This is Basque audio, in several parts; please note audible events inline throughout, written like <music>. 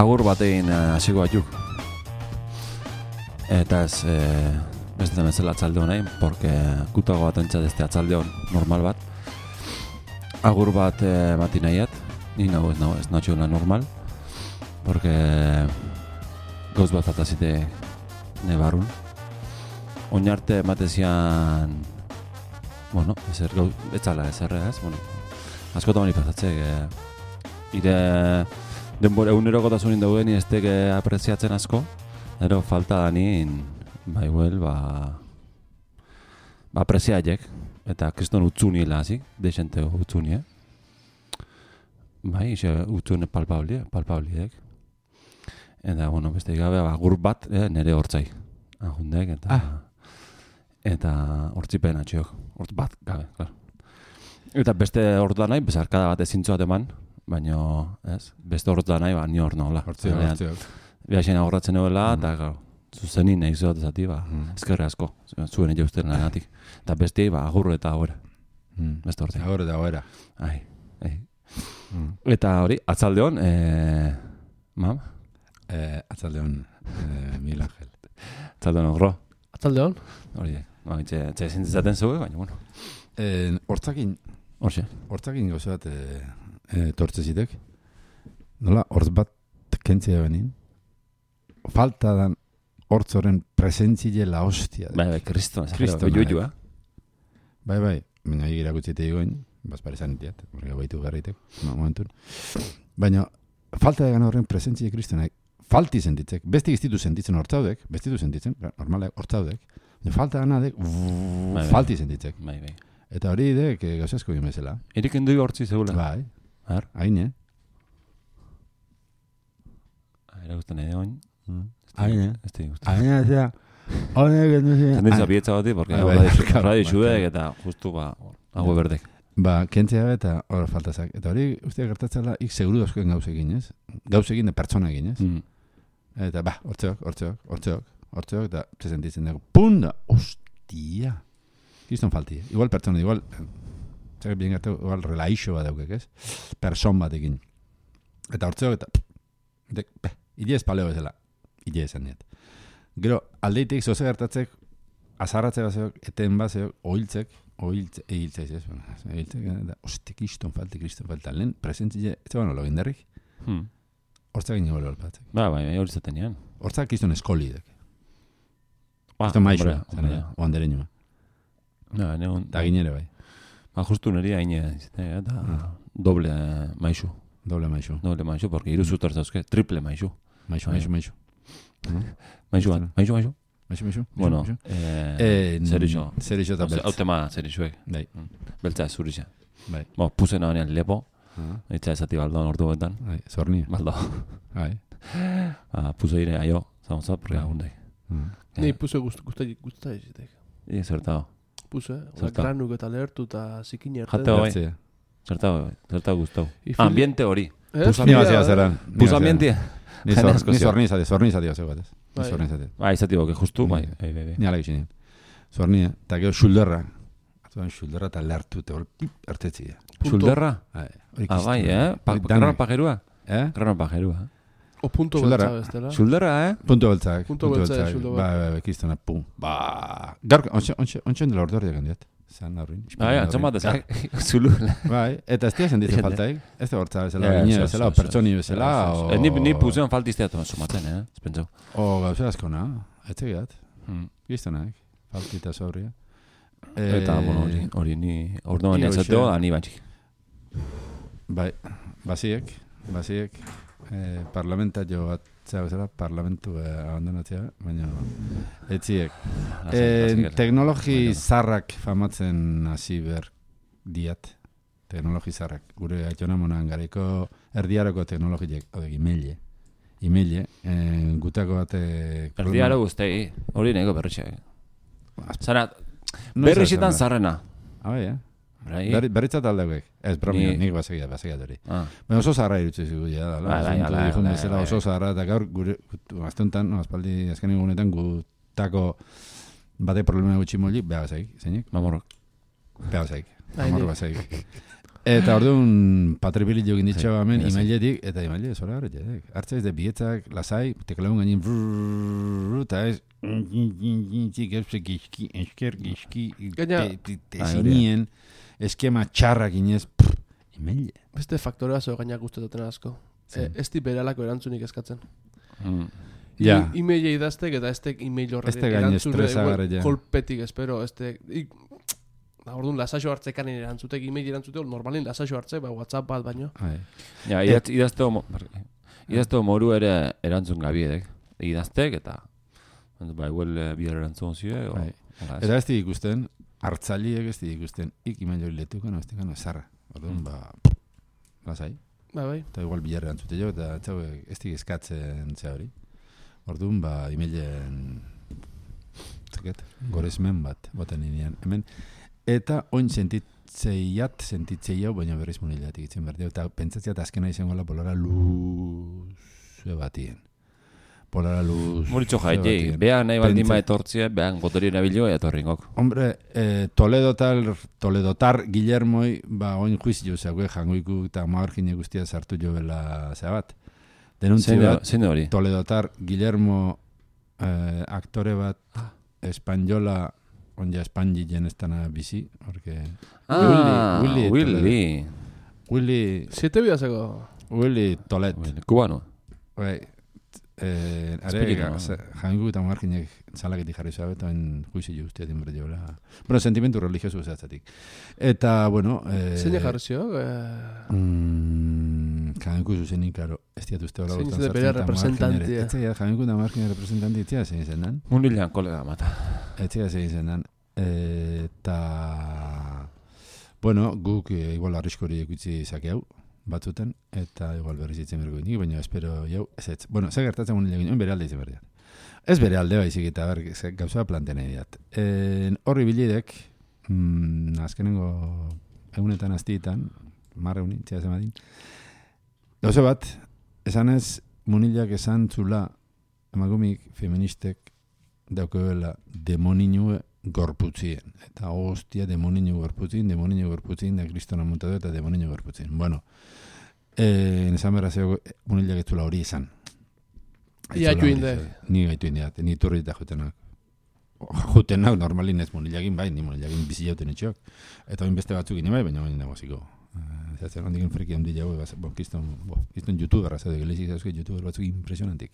agur batein uh, hasiko batzuk. Eta ez, eh, ez da bezala atzalde honain, porque kutago bat entzat ez atzalde hon normal bat. Agur bat eh, bati nahiat, ni nago ez nago, ez natxo normal, porque gauz bat atazite nebarun. Oinarte matezian, bueno, ezer gauz, etzala ezer ez, bueno, askotan hori pasatzek, eh, ire denbora egunerokotasunin dauden ez teke apreziatzen asko, ero falta da nien, bai huel, ba, ba apreziaiek, eta kriston utzuni lazik, desente utzuni, eh? Bai, xe, utzune palpabli, palpabliek. Eta, bueno, beste gabe, ba, gur bat, eh, nere hortzai. Ahundek, eta... Ah. Eta hortzipen atxiok, hortz bat, gabe, klar. Eta beste hortu da nahi, bezarkada bat ezintzu bat eman, baina, ez, beste hortu da nahi, ba, ni hor nola. Hortziok, Baina, hortziok. Biaxen ahorratzen egoela, Mm. eta, gau, zuzenin nahi zuat ezati, ba, Mm. ezkerre asko, zuen egin usten lanatik. Eta beste, ba, agurru eta agora, Mm. beste hortzi. Ahora da ahora. Ai, ai. Mm. Eta hori, atzalde hon, e, mam, Eh, atzalde hon, eh, Miguel Ángel. atzalde hon ogro, Atzalde hon? hori, ba, itxe, itxe zintzaten zeuge, baina, bueno, Eh, hortzakin, horxe. hortzakin gauza bat eh, eh, tortze zitek. Nola, hortz bat kentzea benin. Falta dan hortzoren presentzile la hostia. Bai, bai, kriston, Kriston, kriston, bai. joiua. Bai, bai, baina higi irakutzite egoin, bazpare zanitiat, porque baitu garritek, momentun. Baina, falta egan horren presentzia kristonak, falti sentitzek, beste iztitu sentitzen hortzaudek, bestitu sentitzen, normalak hortzaudek, baina falta gana dek, bai. falti sentitzek. Bai, bai. Eta hori dek, eh, gauzasko egin bezala. Erik endui hortzi zegoela. Bai, Har, haine. era guztan edo oin. Haine. Ez di guztan. Haine, zera, honek edu Zendiz abietza bati, porque Bai, hau bai, radio- claro, <laughs> radio bai, xuek claro. eta justu ba, hau berdek. Ba, kentzea eta hor faltazak. Eta hori, uste gertatzela, ik seguru askoen gauzekin, ez? Gauzekin da pertsona egin, ez? Mm. Eta, ba, hortzeok, hortzeok, hortzeok, hortzeok, eta se sentitzen dugu, punda, ostia. Kiston falti, eh? igual pertsona, igual, txak bien gertu, igual relaixo bat daukek, ez? Person batekin. Eta hortzeok, eta, de, be, ide ez paleo bezala, ide esan diet. Gero, aldeitik zoze gertatzek, azarratze bazeok, eten bazeok, oiltzek, oiltze, ehiltze, ez, ehiltzek, eta, ostia, kiston falti, kiston falta, lehen, presentzile, ez zegoen olo gindarrik, Hmm. hortzak ino olo batzek. Ba, bai, bai, hori zaten nian. Hortzak kiston eskolidek. Ba, Esto maixo, hombre, zan hombre. eda, oan dereñua. Ba, neon, Da ginere bai, ba, justu niri haine, eta Mm. doble maixu. doble maixo. Doble maixu, porque iru zutor zauzke, triple maixu. Maixo, Bai. maixo, maixo. Maixu bat, maixu, maixu. Maixo, maixo. Bueno, eh, zer iso. Zer iso eta beltz. Hau tema zer isoek. Bai, Beltza ez zurixa. bai. Bo, puzen hanean lepo, Ah, itza ezati baldon ordu betan. Bai, zornia. Baldo, Bai. <laughs> ba, puzo ire, aio, zaunza, porque Bai. agundai. Mm. Ni puse gust gusta gusta egitek. I, zertao. Puse, eh? Zerta? granuk eta lehertu eta zikin arte. Jateo, bai. Bertzea. Zertao, zertao gustau. I fil- Ambiente hori. Eh? Pus- eh? zera. ni Puz ambiente. Ni Jende zor- asko ni zio. zorni izate, zorni izate zeu batez. Ni Bai. zorni izate. Ba, izati boke, justu, bai, Bai. bai, bai, bai. Ni ala gitxinien. Zorni, eta gero xulderra. Atuan xulderra eta lertu, eta hor pip, ertetzi. Xulderra? Bai, Ah, bai, eh? Pa, Hori grano danak. pajerua? Eh? Grano pajerua. O punto beltza bestela. Xulderra, eh? Punto beltzak. Punto beltzak, xuldo bat. Bai, bai, kistona, pum. Ba, gaur, ontsa, ontsa, ontsa dela ordorriak handiat. Zan horrin. Bai, <laughs> antzon bat, ezak, zulu. Bai, eta ez dira senditzen <laughs> Jende. faltaik. Ez da hortza bezala, gine eso, bezala, o pertsoni bezala, o... Eh, Ni, ni puzean faltiztea toan sumatzen, eh? Ez pentsau. O gauza askona, ez tegiat, Hmm. giztonak, faltita sobria. Eta, bueno, hori, ni, orduan niatzateo, hoxe. ani bantxik. Bai, basiek, basiek, eh, parlamenta jo bat, zera bezala, parlamentu eh, abandonatzea, baina etziek. Eh, teknologi zarrak famatzen hasi ber diat. Teknologi zarrak. Gure atxona monan garaiko erdiaroko teknologiek, hau imeile. Imeile, eh, gutako bate... Erdiaro guztei, hori nego berritxak. Zara, No berrixitan izan zarrena. Ah, bai, eh? Bai? Berri, berritzat aldeuek. Ez, bromio, Ni- nik basegia, basegia hori. Ah, Baina oso zaharra irutze zigu, ja, dala. Bai, bai, hala, bezala bai, oso bai. zaharra, eta gaur, gure, aztuntan, no, aspaldi, azken egunetan, gutako bate problema gutxi molli, beha basaik, zeinek? mamorrok. Beha basaik. Bai, Amor ni- basaik. Eta orduan patribili jogin ditxo hemen imailetik, eta imaile zora hori jedek. Artza ez de bietzak, lasai, teklaun gainin, brrrr, eta ez, gauze gizki, esker gizki, Gaina- te- eskema txarrak inez, prr, imaile. Beste faktore bat gainak guztetaten asko. E, ez di beralako erantzunik eskatzen. Mm. Ja. I- Emaila idaztek eta ez tek email horre Ez tek ja. kolpetik espero, ez tek... ik- Ba, orduan lasaxo hartzekan erantzutek, email erantzute, normalin lasaxo hartze, ba, WhatsApp bat baino. Bai. Ja, idaz, idazteo, mo- barkatu. idazteo moru ere erantzun gabiedek. Idaztek eta ba, igual eh, bihar erantzun zide. O, Bai. hola, ez. Eta ez di ikusten, hartzaliek ez ikusten, ik imaile hori letuko, no, ez dikano, zarra. Orduan, ba, lasai. Ba, bai. eta igual bilarre antzute jo, eta txau, ez dik eskatzen ze hori. Orduan, ba, imailen, zaket, goresmen bat, boten ninean, hemen, eta oin sentitzeiat, sentitzei hau, baina berriz munilatik itzen berde, eta pentsatziat azkena izango la polara luze batien. Polara luz. Moritxo jaite, behan nahi baldin ba etortzia, behan botori nabilo eta etorringok. Hombre, eh, Toledotar, Toledotar Guillermoi, ba, oin juizio zague jangoiku eta maorgine guztia sartu jo bela zea bat. Denuntzi Zein bat, zein hori? Toledotar Guillermo eh, aktore bat espainola onja espainilen estana bizi, porque Ah, Willy, Willy Willy. Willy, Siete bidazeko... Willy Tolet, Willy. Kubano. bai, eh, are, jangoiku eta maorginek zalaketik jarri zabe, eta en juizio guztia dinbre jola. Bueno, sentimentu religioso zatzatik. Eta, bueno... Eh, Zein jarri zio? Eh, Mm, jangoiku zuzenik, claro, ez diat uste hola Zein gustan bere eta representantia. Ez zaiat, jangoiku eta margine representanti, ez zaiat zein zen dan. Munilean kolega mata. Etxea zein zen dan. Eta, bueno, guk eh, igual arriskori ekutzi zake hau, batzuten, eta igual berriz itzen bergo nik, baina espero jau, ez ez. Bueno, ze gertatzen mun egin, bere alde izen berdiat. Ez bere alde baizik eta ber, gauza plantean diat. En, horri bilidek, mm, azkenengo egunetan aztietan, marre unin, txea zemadin, gauza bat, esan ez, munilak esan zula, emagumik feministek daukebela demoninue gorputzien. Eta hostia, demoninu gorputzin, demoninu gorputzin, da kristona muntatu eta demoninu gorputzin. Bueno, eh, esan berra zego, munilak ez zula hori. Ez Ia join esan. Ni gaitu indiat, ni turri eta jutenak. Jutenak normalin ez munilagin bai, ni munilagin bizi jauten etxok. Eta oin beste batzuk ini bai, baina baina negoziko. Zaten handik friki handi jau, bo, kiston, bo, kiston youtuberra zaude, gelezik zauzke youtuber batzuk impresionantik.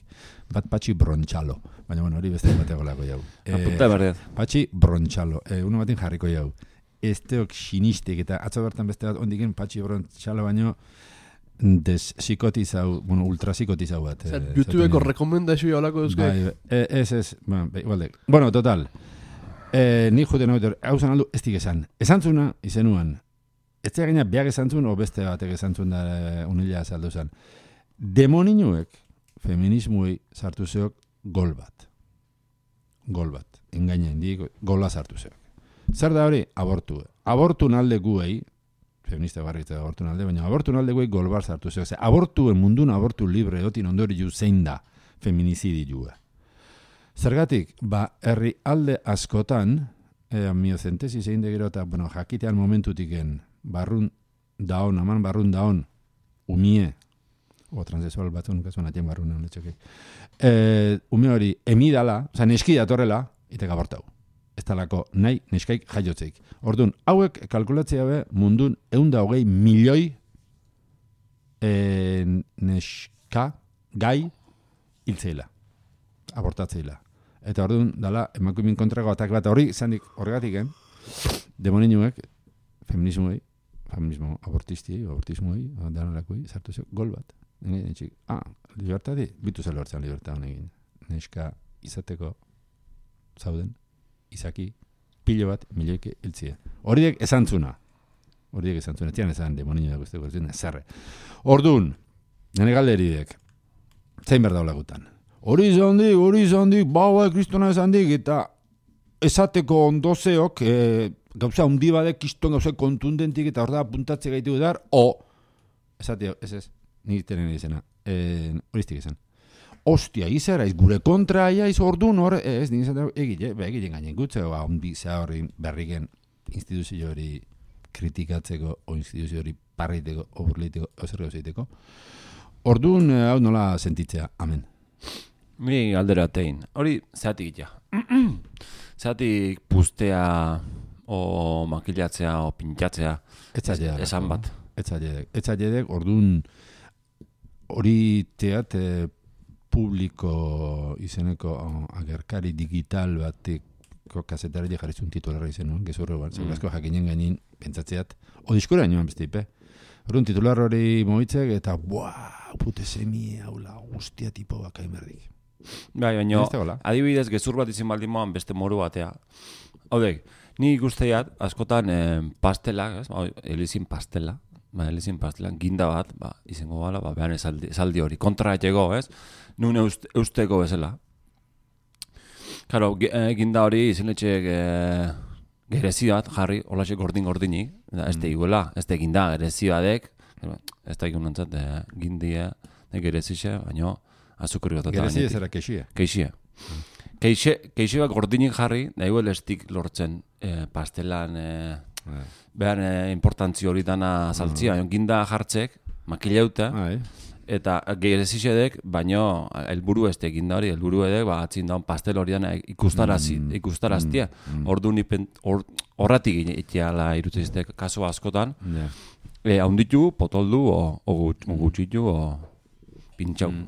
Bat patxi brontxalo, baina bueno, hori beste bateko lako jau. <laughs> Apunta berdet. Patxi brontxalo, eh, uno batin jarriko jau. Esteok sinistik eta atzo bertan beste bat ondiken patxi brontxalo baino desikotizau, bueno, ultrasikotizau bat. Zer, eh, YouTubeko rekomendazio olako euske. Bai, bai. Eh, ez, ez, bueno, bai, igual de. Bueno, total. Eh, ni juten hau hau zan aldu, ez dik esan. Esantzuna, izenuan, ez dira gaina biak esantzun, o beste batek esantzun da eh, unila azaldu zan. Demoninuek, feminismuei sartu zeok gol bat. Gol bat. Engaina indik, gola sartu zeok. Zer da hori? Abortu. Abortu nalde guei, feminista barritzea abortu nalde, baina abortu nalde guei gol bat sartu zeok. Ze, abortuen mundun abortu libre edotin ondori ju zein da feminizidi jua. Zergatik, ba, herri alde askotan, eh, miozentesi zein de gero eta, bueno, jakitean momentutiken, barrun daon, aman barrun daon, umie, o transexual batun, kasuan atien barrun egon etxoke, eh, ume hori emidala, oza, neski datorrela, itek abortau. Ez talako nahi neskaik jaiotzeik. Orduan, hauek kalkulatzea be mundun eunda hogei milioi eh, neska gai hiltzeila. Abortatzeila. Eta orduan, dala, emakumin kontrako atak bat horri, zandik horregatik, eh? Demoninuek, feminismoei, feminismo abortisti, abortismoei, danolakoi, sartu zeu, gol bat. Egin, etxik, ah, libertadi, bitu zel hortzen libertad egin. Neska izateko zauden, izaki, pilo bat, milioike hiltzia. Horiek esantzuna. Horiek esantzuna. Tian esan demonio da guzteko zuen, zerre. Orduan, nene galderidek, zein behar daula gutan. Hori izan dik, hori izan dik, ba, ba, kristona izan dik, eta esateko ondozeok, e, gauza hundi badek, kiston gauza kontundentik, eta hor da, puntatze gaitu dar, o, esateo, ez ez, nik tenen izena, e, horiztik izan. Ostia, izera, iz gure kontra aiz ordun hor, ez, nik izan egile, be, egile gainen gutze, ba, hundi za horri berriken instituzio hori kritikatzeko, o instituzio hori parriteko, oburliteko, ozer gauza egiteko. Orduan, eh, hau nola sentitzea, amen. Ni aldera tein. Hori, zeatik ja. <clears throat> zeatik puztea, o makilatzea, o pintxatzea. Etzailea. Esan bat. Etzailek. Etzailek, orduan, hori teat eh, publiko izeneko agerkari digital batek kazetari jarri zuen titularra izen nuen, gezurro bat, Mm. mm. jakinen gainin, pentsatzeat, o diskura nioan beste ipe. Orduan titular hori moitzek, eta, buah, pute semi, haula, guztia tipo baka imerdik. Bai, baina, Ez adibidez, gezur bat izin baldin moan beste moru batea. Haudek, ni ikusteiat, askotan eh, pastelak, ez? Hau, elizin pastela, ba, elizin pastela, ginda bat, ba, izango bala, ba, behan esaldi, esaldi hori, kontra etxego, ez? Nun eust, eusteko bezala. Karo, ge- eh, ginda hori izin etxek eh, gerezi bat, jarri, holaxe gordin-gordinik, da, ez da iguela, ez da ginda, gerezi batek, ez da ikun nantzat, eh, gindia, de gerezixe, baina, azukri bat. Gerezi ez era kexia. Keixia. Keixe, keixe bat gordinik jarri, nahi huel estik lortzen eh, pastelan eh, behar eh, importantzio hori dana saltzia, mm. ginda jartzek, makileuta, Ai, eta gerezixedek, baino helburu ez ginda hori, helburu edek, ba, atzin daun pastel hori dana ikustarazi, Mm. ikustaraztia. Ordu nipen, or, horratik itiala irutzizte kaso askotan, ja. e, haunditu, potoldu, o, o, gut- o gutxitu, o pintxau. Mm.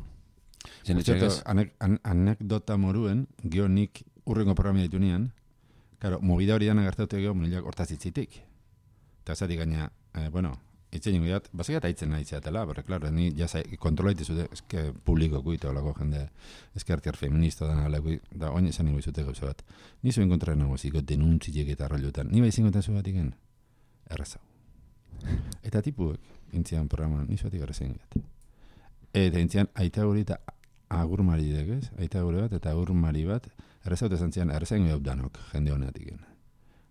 Cierto, anek, an, anekdota moruen, gio nik urrengo programia ditu nian, Claro, movida hori dana gertatu egeo munilak hortaz itzitik. Eta zatik gaina, eh, bueno, itzen ingo jat, basik eta itzen nahi zeatela, porque, claro, ni ja zai, kontrola itezu eske publiko kuito olako jende, eske artiar feminista dana olako, da oin esan ingo izute gauza bat. Ni zuen kontra nago ziko denuntziek eta rollotan. Ni bai zingotan zu bat igen, errazau. Eta tipuek, intzian programan, ni zuatik errazen gat. Eta intzian, aita hori eta agur mari ez? Aita gure bat eta agur mari bat, errezaut esan zian, errezain gau danok, jende honetik.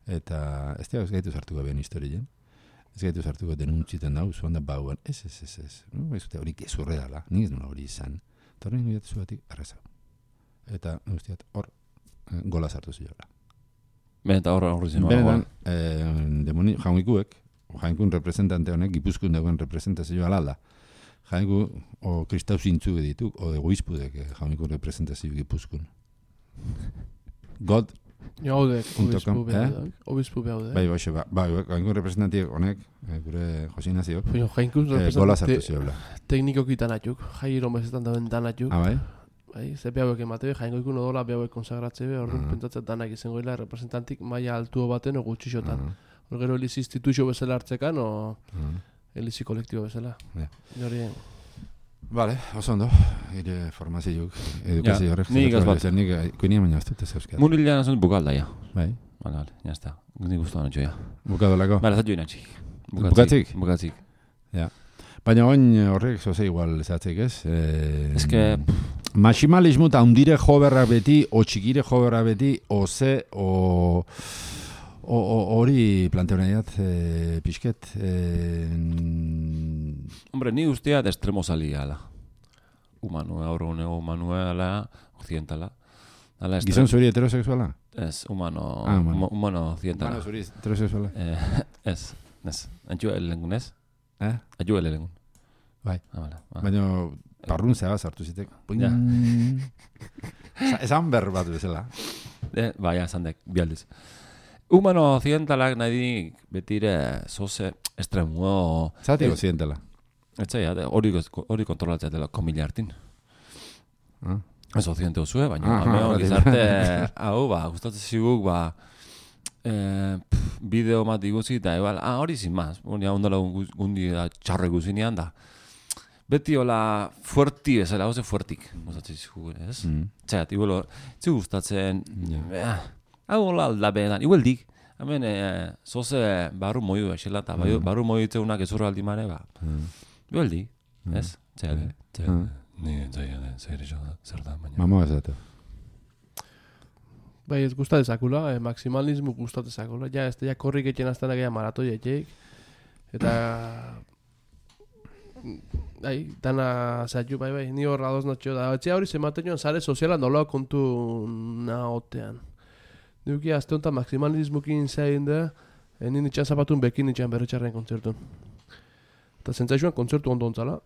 Eta ez da, ez gaitu sartuko behan historien. Ez gaitu sartuko denuntziten dau, zuan da bauan, ez, ez, ez, ez. No, ez dute hori gezurre dala, nik ez nula hori izan. Hori ningu zuatik, errezau. Eta, guztiat, hor, eh, gola sartu ziola. Eta hor hor zen. Benetan, eh, demoni, jaunikuek, jainkun representante honek, gipuzkun dagoen representazioa alala. Jainku, o kristau zintzu ditu, o egoizpudek eh, jaunikun representazio gipuzkun. <laughs> God, Ja, obispu com, behar eh? da. Behar da. bai, bai, ba, bai, jainkun representanti honek, eh, gure Josinazio, Baina jainkun eh, gola sartu ziola. teknikoki danatuk, jai romezetan dauen danatuk. Ah, bai? Bai, ze behauek emate, jainko ikun odola behauek konsagratze be, orduan Ah. pentsatzen danak izango dela representantik maila altuo baten o gutxixotan. Ah, Hor gero eliz instituzio bezala hartzekan, o ah. Elizi kolektibo bezala. Ja. Hori, Vale, oso ondo, ire formazioak, edukazio Ja, horrek. nik ez bat. Nik, kuinia baina ez dut ez euskat. Murilean zuen bukalda, ja. Bai, Vale, vale, ya está. Ni gustu anotxo, ja. bukadolako. Vale, zatu inatxik. Bukatzik? Bukatzik. Baina oin horrek zoze igual zatzik ez? Eh, Ez que, Maximalismo eta hundire joberra beti, o txikire joberra beti, o ze, o... Hori planteo nahi dat, eh, pixket, eh, hombre, ni usteat estremo sali ala. Humano, aurro unego humano ala, occidentala. Ala estre- gizon zuri heterosexuala? Ez, humano, Ah, humano. humano, occidentala. Humano zuri heterosexuala? Eh, <laughs> ez, ez. Antxu elelengun, ez? Eh? Antxu elelengun. Bai. Ah, vale. Ah. Baina parrun zeba sartu zitek. Puin. Ja. Esa- Esan ber bat bezala. Eh, bai, esan dek, bialdiz. Humano occidentalak nahi dik betire zoze estremuo... Zientela. Ez zaila, de- hori, hori kontrolatzea dela komila hartin. Ah. Ez occidente zue, baina uh hori. gizarte, <laughs> hau, ba, gustatzen ziguk, ba, eh, pff, bideo bat iguzi, eta ebal, ah, hori zin maz, hori ondala gu- gundi da txarre guzinean da. Beti hola fuerti bezala, hau ze fuertik, gustatzen ziguk, ez? Mm. Txat, zu gustatzen, Ja. Hau hola aldabeetan, igual dik, hemen, eh, zoze barru moiu esela, eta Mm. barru moiu itzeunak ezurra aldi mare, ba, Mm. igual dik, Mm. ez? Mm. ni zaila, zer iso da, zer da, baina. Mamo ez datu. Bai, ez gustat ezakula, eh, maximalismo gustat ezakula. Ja, ez da, ja, korrik etxen aztenak ega maratoi etxeik. Eta... <coughs> Bai, dana zaitu, bai, bai, ni hor adoz natxo da. Etxea hori zematen joan sare sozialan dola kontu naotean. Niuki azte honetan maximalismokin zain da, nien itxan zapatun bekin itxan berretxarren kontzertun. Eta zentzaixuan kontzertu ondo ontzala,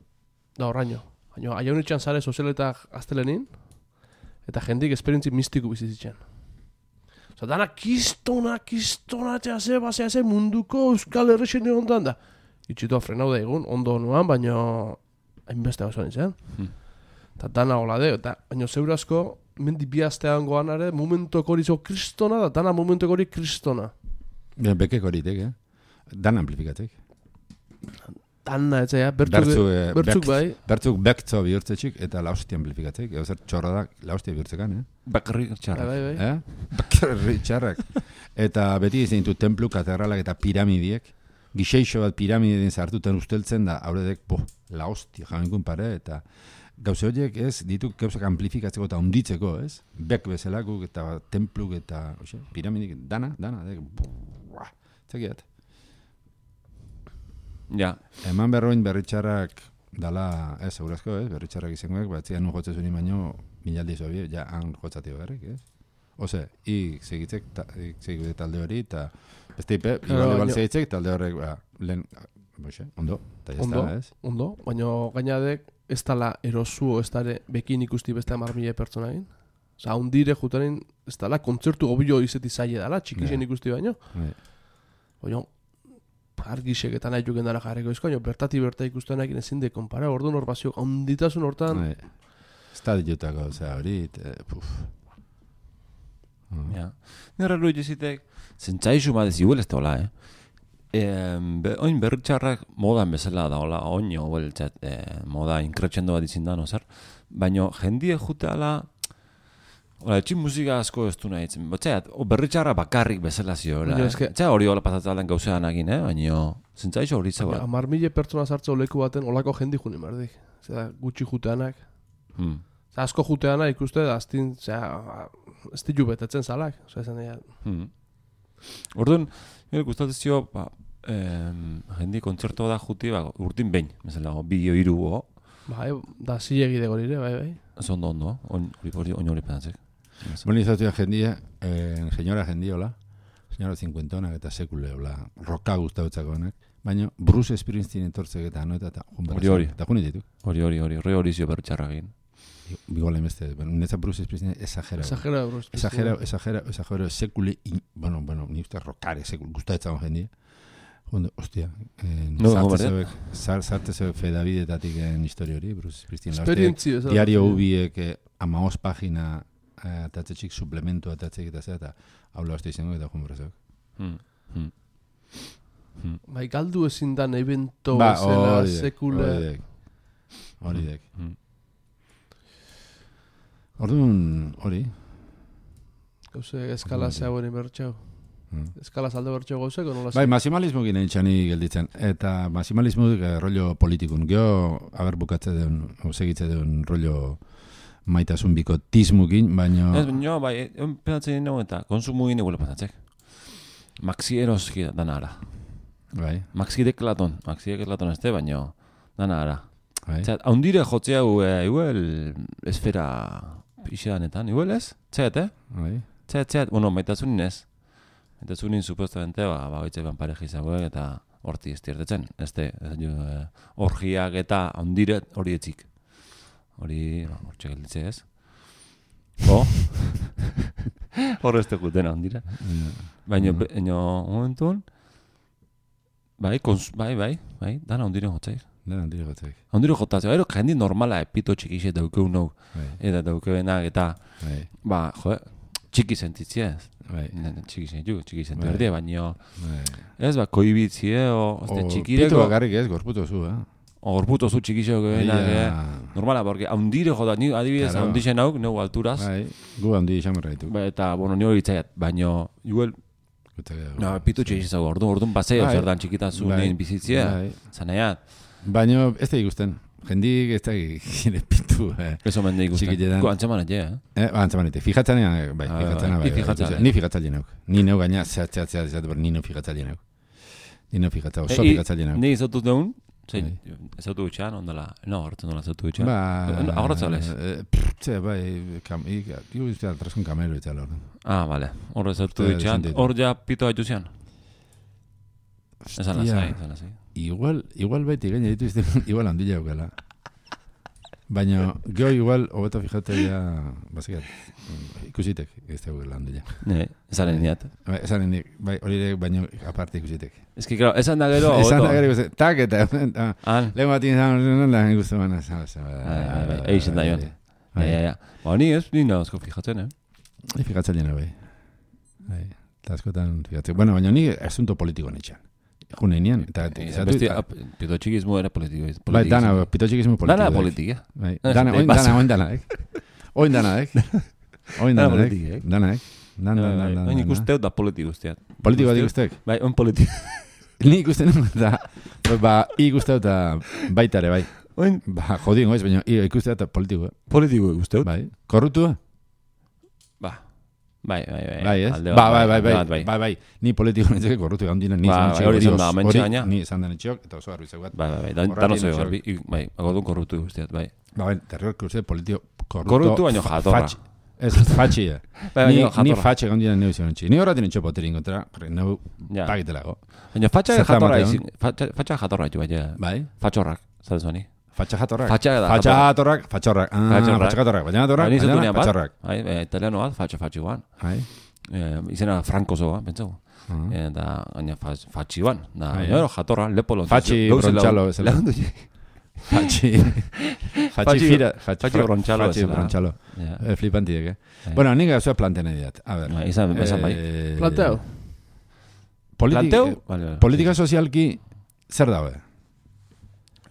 da horraino. Baina aia honitxan zare sozialetak aztelenin, eta jendik esperientzi mistiku bizizitzen. Osa, dana kistona, kistona, txea ze, basea ze, munduko euskal errexen ondan da. Itxito frenau da egun, ondo nuan, baina hainbeste gauza nintzen. Hmm. Eta dana hola de, eta baina zeurazko, mendi bi astean goan are, momentuak hori zo kristona da, dana momentuak hori kristona. Ja, bekek horitek, eh? Dan amplifikatek. Dana, ez ja, bertzuk, Bertzu, eh, bertzuk bek- bai, Bertzuk bekzo bihurtzetxik eta lausti amplifikatek. Edo zer txorra da laustia bihurtzekan, eh? Bakarrik bai, txarra. bai, bai. Eh? <laughs> Bakarri txarrak. eta beti izan ditu templu, katedralak eta piramidiek. Gixeixo bat piramideen zartuten usteltzen da, hauredek, bo, la hostia, jamenkun pare, eta gauze horiek ez, ditu gauzak amplifikatzeko eta onditzeko, ez? Bek bezalakuk eta templuk eta, oxe, piramidik, dana, dana, dek, buah, txekiat. Ja, Eman berroin berritxarrak dala, ez, segurazko, ez, berritxarrak izangoek, batzian jotzen zuni baino, milaldi zobi, ja, han jotzatio berrik, ez? Ose, i segitzek, ta, i segitzek talde hori, eta beste ipe, igual igual segitzek, talde horrek, ba, lehen, boxe, ondo, eta Ondo. ez? Ondo, baina gainadek ez tala erosu ez dare bekin ikusti beste hamar mila pertsona egin. Osa, hundire jutaren ez tala kontzertu obio izeti zaila dala, txikixen Ja. ikusti baino. Bai. Baina, argisek eta nahi juken dara jarriko izko, baina bertati berta ikustenak ezin de konpara, orduan hor bazio, handitasun hortan, Bai. Ez da ditutako, osea, hori, te, puf. Mm. ja. Nire ru jizitek, zentzaizu bat ez igual ez da hola, eh? E, be, oin berritxarrak modan bezala da hola, oino, beltzat, e, moda inkretxendo bat izin da, no zer? Baina jendie juteala, Hola, etxin musika asko ez du nahi. Botzeat, o berritxarra bakarrik bezala zio, hola. Baina Eh? eske- Etxea hori hola pasatzen gauzean egin, eh? Baina, zentzaizu hori zegoen. hamar mila pertsona sartze leku baten olako jendi juni merdik. Zera, gutxi juteanak. Hmm. Zera, asko juteana ikuste da, aztin, zera, ez ditu betetzen zalak. Zera, dira, Hmm. Orduan, nire gustatzen zio, ba, em, jendi kontzertu da juti, ba, urtin behin, bezala, o, bi hiru o, bai, da zilegi de gorire, bai, bai. ez ondo oin hori hori oin hori pensatzek. Bueno, izatu jendia, eh, senyora jendia, hola, senyora cincuentonak eta sekule, hola, roka guztautzako honek, baina Bruce Springsteen etortzek eta no, eta Hori, hori. Eta jun ditu. Hori hori hori, hori hori zio berritxarra egin. Igual emeste, bueno, neta Bruce Springsteen exagera. Exagera, bro. Exagera, exagera, exagera, sekule, in, bueno, bueno, ni uste rokare, sekule, gustatzen jendia. Jondo, ostia, eh, No, no, sartze berde. zeuek, sar, sartze zeuek fe Davidetatik en historia hori, Bruce Springsteen. la Esperientzi, ez da. Diario ubiek eh, amaos pagina eh, atatzetxik suplemento atatzik eta zera, eta haula uste izango eta jun berrezak. Hmm. Hmm. Hmm. Bai, galdu ezin dan evento Ba, hori dek, sekule. hori dek. Hori dek. Hmm. Orduan, hori. Gauze, eskala Hori. zehau hori bertxau. Mm. Eskala zalde bertxau gauzeko, nola Bai, maximalismo ginen txani gelditzen. Eta maximalismo eh, rollo politikun. Geo, haber bukatze den, o segitze den rollo maitasun bikotismukin, baina... Ez, baina, bai, egon pensatzen nago eta konsumu gine gule pasatzek. Maxi eroski dana ara. Bai, Maxi deklaton, maxi deklaton ez de, baina dana ara. bai. Zat, haundire jotzea gu, e, igual, esfera pixedanetan, igual ez? Txet, eh? bai. Txet, txet, bueno, maitasunin ez. Maitasunin supuestamente, ba, ba, goitze ban pareja izagoek eta horti ez tiertetzen. Ez de, ez jo, e, orgiak eta haundire hori etzik. Hori, ba, hortxe gelditze ez. Bo, <laughs> hor ez tekuten haundire. Baina, Mhm. baina, momentun, bai, kons, bai, bai, bai, dana haundire jotzaiz. Dena dire gotzek. Ondiro jotatzea, ero jendi normala epito txikixe daukeu nou, Bai, eta daukeuenak, eta, bai, ba, jo, txiki sentitzia ez. Bai. Txiki sentu, txiki sentu Bai. erdie, baina, bai. ez, ba, koibitzie, o, este, O, Pitu txikireko, bakarrik ez, gorputo zu, eh? o gorputo zu txikixeo geuenak, Ia, eh? Normala, porque haundire jota, ni adibidez, Claro. haundixen hauk, neu alturaz, Bai, gu handi xamarra ditu. ba, eta, bueno, nio hitzaiat, baina, igual, no, pitu txiki zago, orduan, orduan paseo, Bai. zer dan txikitazu Bai. nien bizitzia, Bai. zanaiat, Baina ez da ikusten. Jendik ez da gire pitu, eh? ez omen da ikusten. Antxemanet, ja, eh? Eh, ba, antzamanite, fijatzailean, eh, bai, Ah, fijatzailean, bai, bai, ni bai, bai, ni fijatzailean nauk. Ni neu gaina, zehat, zehat, zehat, zehat, ni neu fijatzailean nauk. Ni neu fijatzailean, oso Eh, i- fijatzailean nauk. Ni izautu deun, zein, Bai. izautu gutxean, ondala, no, hartzen nola izautu gutxean. Ba, Agorratzalez. eh, pff, Ze, bai, kam, ik, digo, uste, atraskun kamelo eta lor. Ah, vale. Hor gutxean, sentit. hor ja pito haitu zian. Esan Hostia. lasai, esan Igual, igual beti gaine dituzte, <laughs> igual handia eukela. Baina, geho igual, hobeto fijate ja, bazikat, ikusitek, ez daukela handia. Ne, esan niat. Bai, Esan nik, bai, hori baina aparte ikusitek. Ez que, claro, esan da gero, <laughs> Esan hobeto. da gero ikusitek, tak eta, lehen bat izan, da, ikustu baina, esan, esan, Bai, bai, bai, eixen da joan. ja, ja, ja. Ba, ni ez, ni nahozko fijatzen, eh? Ni fikatzen jena, bai. Bai, eta askotan fikatzen. Bueno, baina ni asunto politiko netxan. June nian, eta... Eta beste, ap- pito txikismo era politiko. Bai, dana, pitotxikismo politiko. Dana politika. Bai, dana, oin dana, oin dana, ek. Oin dana, ek. Oin Dana ek. Dana, ek. Dana, dana, dana. Oin ikusteu da politiko guztiak. Politikoa Ikusteu? dik ustek. Bai, on politik. Ni ikusten da, ba, ikusteu eta baita ere, bai. Oin Ba, jodien goiz, baina ikusteu eta politikoa. politiko ikusteu. Bai. Korrutua? Ba. Bai, bai, bai. Bai, ez? Alde Ba, bai, bai, bai, bat, bai. bai, bai. Ni politiko nintzeke korrutu gandina, ni Ba, bai, txik, hori hori da, hori- gaina. Ni izan den etxok, eta oso arruizak bat. Bai, bai, bai. Dano zeu etxok. garbi. Bai, agodun korruptu guztiak, bai. Ba, bai, terror kurse politiko korrupto. Korruptu baino jatorra. fatx- Ez, fatxi, eh. <laughs> Bai, Ni, ni fatxe gandina neu zion txik. Ni horretin etxo poterin kontra, jarri neu Ja. pagitelago. Baina fatxa jatorra. Fatxa jatorra bai. Bai? Fatxorrak, zaten zuani. Fatxa jatorrak. Fatxa da Fatxa jatorra. jatorrak, fatxorrak. Ah, Fatxorrak. fatxa jatorrak. Baina Bai, baina zetunean bat. Bai, eh, italiano bat, fatxa fatxi guan. Bai. Eh, izena Franco zoa, pentsau. Ah. Eh, da, gaina fa- fatxi guan. Da, Bai, baina jatorra, lepo lontu. Fatxi brontxalo bezala. Lagundu Fatxi. <laughs> Fatxi Fatxi- fira. fatxi brontxalo Fatxi bezala. brontxalo. Ja. Eh, flipanti dek, eh? Bai. Bueno, nik gauzua plantean ediat. A ver. Bai, izan- esan bai. eh, Planteo. politi- Planteu? Vale, vale. Politika sozialki zer daue?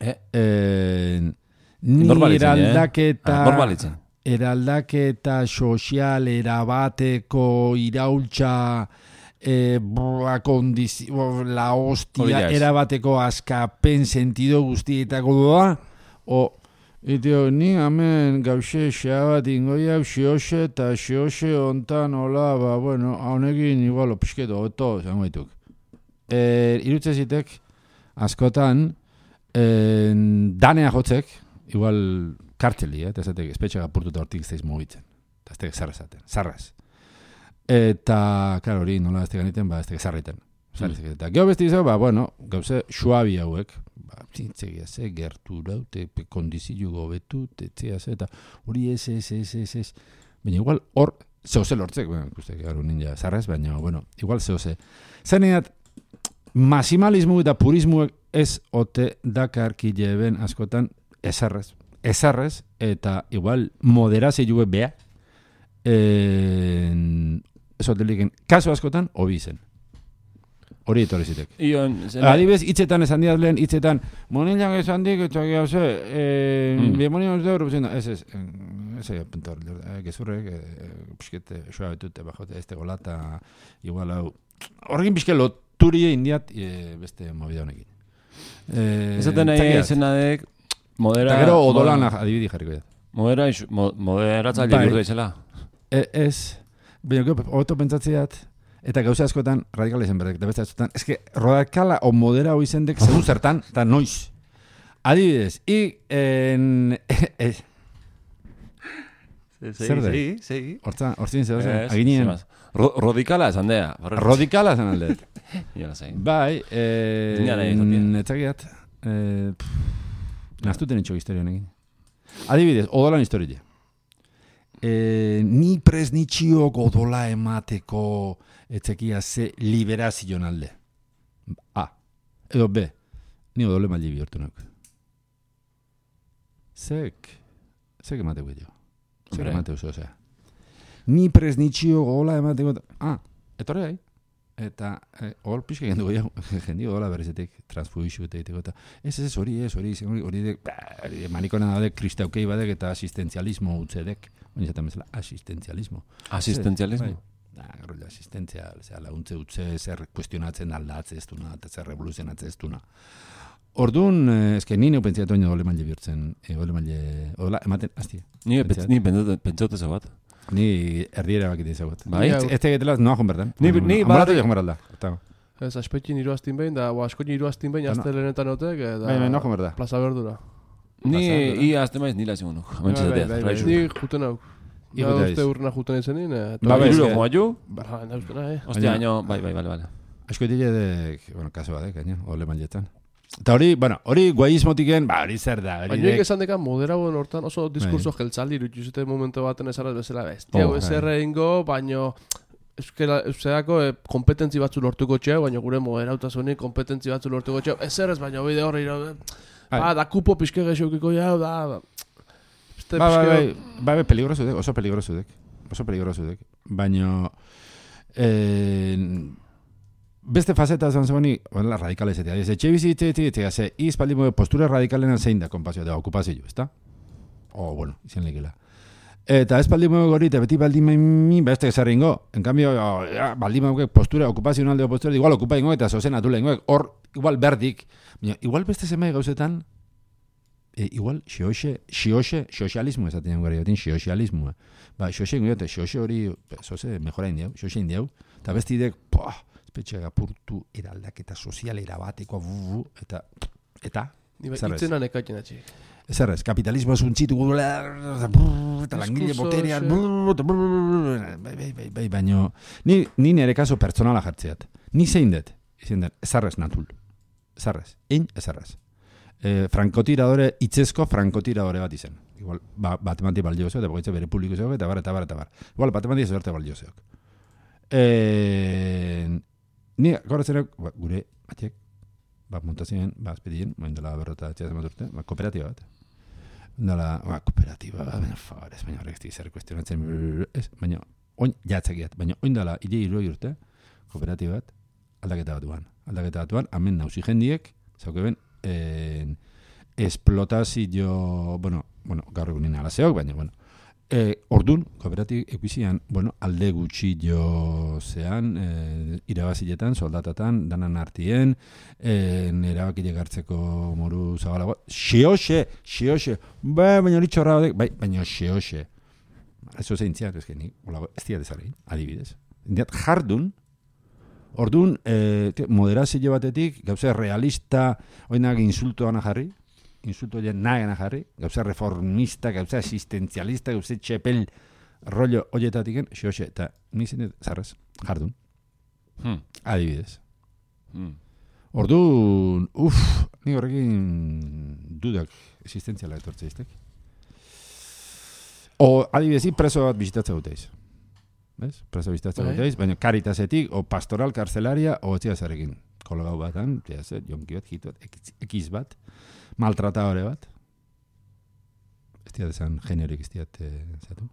Eh? Eh, ni eh? eraldaketa... Ah, normalitzen. eraldaketa sozial erabateko iraultza e, brua kondizio, la Hori hostia, erabateko askapen sentido guztietako doa, o, Itio, ni hemen gauxe xeabat ingoia xeoxe eta xeoxe ontan hola, ba, bueno, honekin igual opsketo, oto, zango dituk. E, irutze zitek, askotan, e, danea jotzek, igual karteli, eh, eta espetxe gapurtuta hortik ez daiz mugitzen. Eta ez zarra esaten, zarraz. Eta, klar, hori nola ez egiten, ba, ez zarriten. Zarrizik. Eta geho besti izan, ba, bueno, gauze suabi hauek, ba, zintzegia ze, gertura, te kondizio gobetu, tetzea ze, eta hori ez, ez, ez, ez, ez. Baina igual hor, zehose lortzek, bueno, ikuste, garu ninja zarraz, baina, bueno, igual zehose. Zaneat, maximalismo eta purismo ez ote dakarki jeben askotan ezarrez. Ezarrez, eta igual moderazio bea, en, ez oteliken, kaso askotan, hobi zen. Hori etorri zitek. Ion, zen... Adibez, hitzetan esan diaz lehen, hitzetan, monilak esan dik, eta gau ze, eh, Mm. bienvenido de Europa, ez ez, eh, ez ez, pintor, eh, gezurrek, eh, pixkete, soa betute, bajote, ez tegola, eta igual hau, horrekin pixke loturie indiat, eh, beste movida honekin. Eh, Ezaten nahi zakiat. izenadek, modera... Eta gero odolan adibidi jarriko dut. Modera, mo- moderatzaile Bai. bihurtu izela. E, ez, baina gero, hobeto pentsatzeat, eta gauza askotan radikala izan berdek, eta beste askotan, eske radikala o modera hoi zendek segun zertan, eta noiz. Adibidez, i, en, <laughs> eh, Zer da? Sí, sí. hortzan, hortzin zer, Ez, aginien. Ro rodikala esan dea. radikala zen alde. <laughs> Ia zein. bai, eh, netzakiat, eh, naztuten itxo historia honekin. Adibidez, odolan historia. Eh, ni presnitxiok odola emateko etzekia ze liberazion alde. A. Edo B. Ni odole maili bihurtu nok. Zek. Zek emateko jo. Hombre. emateko zo, osea. Ni presnitxio gola emateko... Ah, etorre gai. Eta, eh, hor pixka gendu gehiago, <laughs> jendi gola berrezetik, transfuixu eta egiteko, eta ez, ez, hori, ez, hori, ez, hori, hori, dek, bah, hori, manikona da kristaukei badek, eta asistenzialismo utzedek, baina izaten bezala, asistenzialismo. Asistenzialismo. Bai. Da, rollo asistentzial, zera, laguntze utze, zer kuestionatzen aldatze ez duna, eta zer revoluzionatze ez duna. Orduan, eh, eske ni neu pentsatzen oin ole maile bihurtzen, e, ole maile, ola, ematen, hasti, Ni Pentsat. ni pentsaute zau bat. ni erdiera bakite izagot. Bai? Ez tegetela, noa joan bertan. Ni- ni Amoratu barri- joan beralda. Eta, Ez, aspetxin hiru astin behin, da, o askoin hiru astin behin, azte lehenetan otek, eta... bai, bai, noa joan berda. Plaza berdura. Ni ia azte maiz nila zingu nuk. Bai, bai, zatea. bai, bai. Ni juten hau. Ni juten uste urna juten izenin, eh, Ba, bai, Iruro eske- joa ju. Ba, nahi ustena, eh. Ostia, bai, bai, bai, bai. Asko dira de, bueno, kaso bat, gaina, ole mailetan. Eta hori, bueno, hori guaismotiken, ba, hori zer da. Hori Baina esan dekan moderauen hortan oso diskurso jeltzaldi irutu zute momentu baten esaraz bezala. Ez Bai. Oh, ez bai. egingo, baino euskera, euskerako eh, kompetentzi batzu lortuko txeu, baina gure moderautasunik kompetentzi batzu lortuko txeu. Ez ez, baina bide horri, eh, Bai. ba, da kupo pixke gexeukiko jau, da, Ba, ba, pixke- bai, bai, bai, peligroso dek, oso peligroso dek. Oso peligroso dek. Baina, eh, beste faceta esan zebani, bueno, la radicales etea. Dice, etxe bizitze, etxe, etxe, ze, izpaldi moe postura radicalena zein da, kompazio, da, okupazio, ezta? O, bueno, izan lekela. Eta ez baldin moe gori, beti baldin maimi, beste ezarri ingo. En cambio, oh, baldin moe postura, okupazionalde postura, igual okupa ingo, eta zozen atu lehengoek, hor, igual berdik. Baina, igual beste zemai gauzetan, e, igual, xioxe, xioxe, sozialismo esaten jango gara, sozialismoa. Ba, xoxe ingo, eta xoxe hori, zoze, mejora indiau, xoxe indiau. Eta bestidek, poa, espetxe apurtu eraldaketa sozialera bateko, bu, bu, eta, eta, Ni bai, zer ez? itzena nekaiten atxik. Ezer ez, kapitalismo zuntzitu gula, eta langile boterean, bai, bai, bai, bai, baino, ni, ni nire kaso pertsonala jartzeat. Ni zein dut, izin dut, ezarrez natul. Ezarrez, ein ezarrez. E, frankotiradore, itzezko frankotiradore bat izen. Igual, ba, batemati baldio zeo, eta bere publiko zeo, eta bar, eta bar, eta bar. Igual, batemati ez erte baldio zeok. E, ni, goratzen ba, gure, batiek, ba, montazien, ba, azpedien, moen dela berrota txea zemat urte, ba, kooperatiba bat. Dela, ba, kooperatiba, ba, baina, favorez, baina horrek ez dik zer kuestionatzen, ez, baina, oin, jatzakiat, baina oin dela, ide iroi urte, kooperatiba bat, aldaketa bat duan. Aldaketa bat duan, hemen nauzi jendiek, zaukeben, en, esplotazio, bueno, bueno, gaur egunin alazeok, baina, bueno, E, ordun, kooperatik ekuizian, bueno, alde gutxi jo zean, e, irabaziletan, soldatatan, danan artien, e, erabakile hartzeko moru zabalago, xeoxe, xeoxe, ba, baina hori txorra bai, baina xeoxe. Eso zein ziak, ez ni, hola, ez diat ezarein, adibidez. Diat jardun, Orduan, e, moderazio batetik, gauza realista, oinak insultoan jarri, insulto hori nahi jarri, gauza reformista, gauza asistenzialista, gauza txepel rollo horietatik, xoxe, eta nizien zarrez, jardun, Hmm. adibidez. Hmm. Orduan, uff, ni horrekin dudak existentziala etortze iztek. O, adibidez, preso bat bisitatzea duteiz. Bez? Preso bisitatzea Bai. duteiz, baina karitasetik, o pastoral karcelaria, o etxea zarekin. Kolegau batan, zer, jonki bat, hit bat, ekiz- bat, maltratadore bat. Ez diat esan generik ez diat, eh, zatu,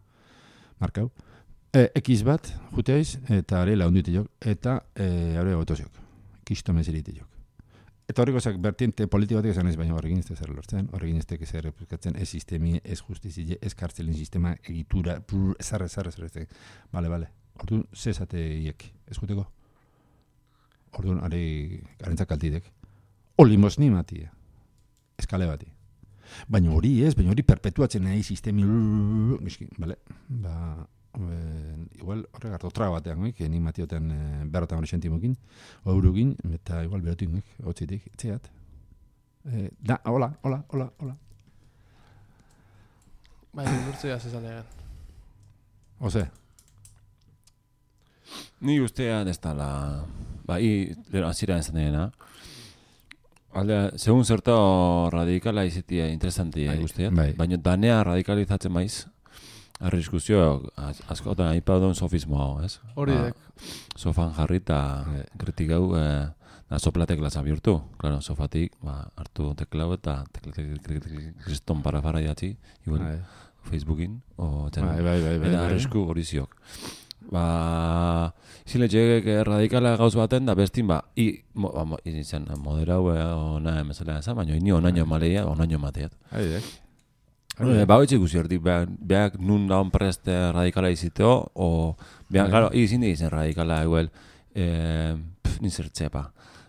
markau. E, ekiz bat, juteiz, eta are laundite jok, eta e, are otosiok. Kisto mezerite jok. Eta horreko zak bertiente politikotik esan ez, baina horrekin ez zer lortzen, horrekin ez zer repuzkatzen, ez sistemi, ez justizie, ez kartzelin sistema, egitura, brr, ezarre, ezarre, ezarre, ezarre. Bale, bale. Orduan, ze esate hiek, ez guteko? Orduan, are, garentzak kaltidek. Olimos ni matia. Eskale bati. Baina hori ez, baina hori perpetuatzen nahi sistemi, giski, bale, ba, eh, igual horrek hartu traga batean, oik, ni matioten eh, berrotan hori sentimokin, eurukin, eta igual berotik, oik, hotzitik, etxeat. Eh, da, hola, hola, hola, hola. Bai, urtzea zezan egan. Ose, Ni ustean ez dala, bai, lero azira ez dena, alde, segun zerta radikala izatea interesantia Bai, guztiak, bai. baina danea radikalizatzen maiz, arriskuzio, askotan aipadun sofismo hau, ez? Hori Ba. Sofan jarri eta Bai. kritikau, eh, da sopla teklasa bihurtu, claro, sofatik, ba, hartu teklau eta kriston para fara jatzi, igual, bai, Facebookin, o, bai, bai, bai, bai, eta bai. arrisku hori ziok. Ba, ziletxek radikala gauz baten, da bestin, ba, i, mo, ba, mo, izan, moderau, eh, ona emezela esan, baina ini onaino maleia, onaino mateat. Bai, bai. E, ba, hori ikusi hortik, beak, beak nun daun preste radikala iziteo, o, beak, Bai. claro, izin izan radikala, eguel, e, pf, nizertzepa.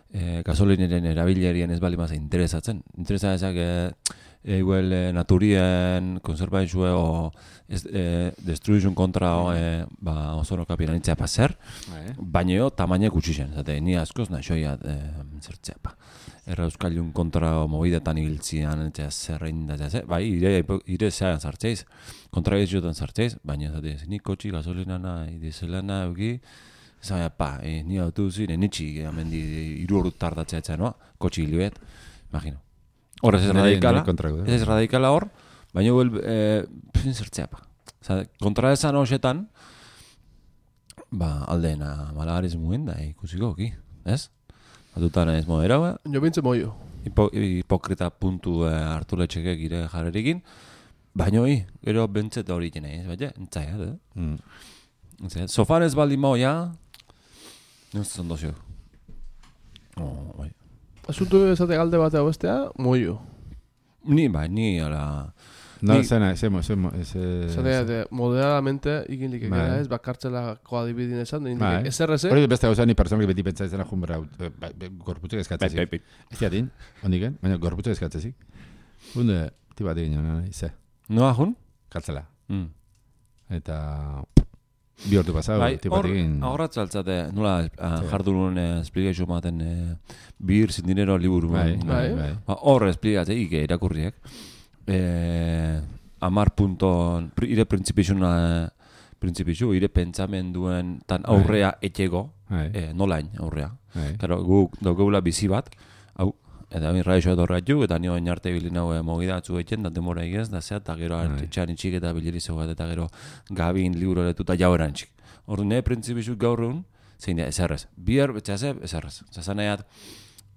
E, gasolineren erabilerien ez bali maza interesatzen. Interesa ezak, e, eguel, e, naturien, konserbaizue, o, ez, e, destruizun kontra, o, e, ba, ozono kapiranitzea paser, Bai, baina tamaina gutxi zen, zate, ni askoz naixoia e, zertzepa. Erra Euskaldun kontra mobidetan ibiltzian, eta zerrein da, ze, bai, ire, ire zean zartzeiz, kontra sartzeiz, baina zate, ni kotxi gasolinana, idizelana, euki, Zan, pa, e, ni autobusi, ne nitxi, amendi, iru hor tardatzea etxea, no? Kotxi hilibet, imagino. Hor ez ez Nire- radikala, eh? ez ez radikala hor, baina huel, e, pin zertzea, pa. Zan, kontra esan hoxetan, ba, aldeena malagariz muen da, ikusiko, ki, ez? Batutan ez modera, ba, Jo bintze moio. hipo, hipokrita puntu e, hartu letxeke gire jarrerikin, baina hi, gero bentzeta hori jene, ez baina, entzaia, eh? Mm. Entzaia, sofan ez baldin mao, ja, ez zondo zio. Oh, bai. Asuntu esate galde bat hau bestea, moio. Ni, bai, ni, ala, No, Ni- zena, zemo, zemo, ese... Zate, de, moderadamente ikin like Bai. gara ez, bakartzelako adibidin esan, da Bai. indik, ezer ez, Hori beste gauza ni personalki beti pentsa izena jun berra eh, ba- gorputzek eskatzezik. Ez diatin, hondiken, baina gorputzek eskatzezik. Hunde, tiba digin jona, ize, noa jun? kartzela. Mm. Eta bi ordu pasau, Bai, tiba hor, digin... ahorratza altzate, nola, uh, Zer. jardu nuen uh, esplikazio maten uh, bir sin dinero liburu. Bai, bai, Bai. bai. Ba, hor esplikatze, ike irakurriek. Eh, amar punton, pri- ire printzipizuna, printzipizun, ire pentsamenduen tan Bai. aurrea etxego, Bai, eh, nolain aurrea. bai. Claro, guk daugula bizi bat, hau, eta mi raixo etorratu, eta nio arte bilin hau eh, mogidatzu egiten, da demora egez, da zea, eta gero Bai. etxean itxik eta biliri zegoat, eta gero gabin libro letu eta jau erantzik. Ordu, ne printzipizut gaur zein da, ezerrez. Bihar, betxase, ezerrez. Zazan nahiat,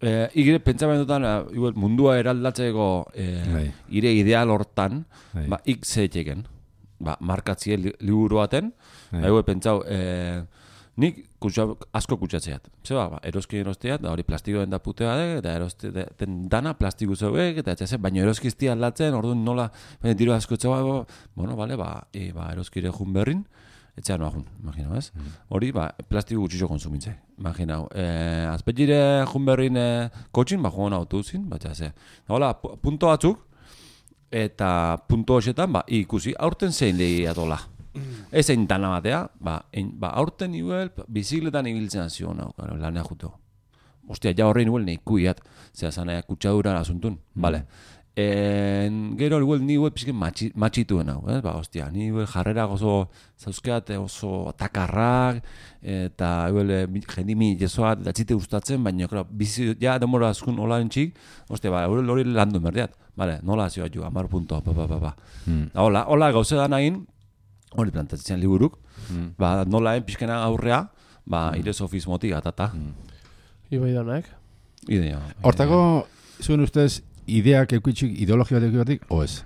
eh, igire pentsamendutan, eh, igual, mundua eraldatzeko eh, Bai. ire ideal hortan, Bai. ba, ik zeeteken. Ba, markatzie li, liburu baten, Bai. ba, egu pentsau, eh, nik kutsa, asko kutsatzeat. Zeba, ba, eroski erosteat, da hori plastikoen da putea da, eta erosti den dana plastiku zeuek, eta etxase, baina eroski ez dira aldatzen, orduan nola, baina diru asko etxea, ba, bueno, bale, ba, e, ba eroskire jun berrin, etxea noa jun, imagina, ez? Hori, ba, plastiko gutxixo konsumitze, imagina. Eh, azpetxire jun berrin eh, kotxin, ba, joan autozin, ba, etxase. Hola, pu- punto batzuk, eta punto hoxetan, ba, ikusi, aurten zein lehi atola. Ez zein dana batea, ba, ein, ba aurten igual bizikletan ibiltzen zion, hau, claro, lanea juto. Ostia, ja horrein igual neikuiat, zera zanea kutsadura asuntun, vale. En, gero igual ni pizken matxi, matxituen hau, eh? ba, ostia, ni jarrera oso zauzkeat oso takarrak, eta igual eh, mi- jendi mi jesoat, datzite gustatzen, baina, claro, bizi, ja, demora askun olaren txik, ostia, ba, hori landu merdeat, vale, nola zio ju, amar punto, pa, pa, pa, pa. Mm. Da, Hola, hola gauze da nahin, hori plantatzen liburuk, Mm. ba, nola en pixkena aurrea, ba, ire sofismotik atata. Ibai danak. Idea. Hortako, zuen ustez, ideak eukitxik ideologia bat eukibatik, o ez?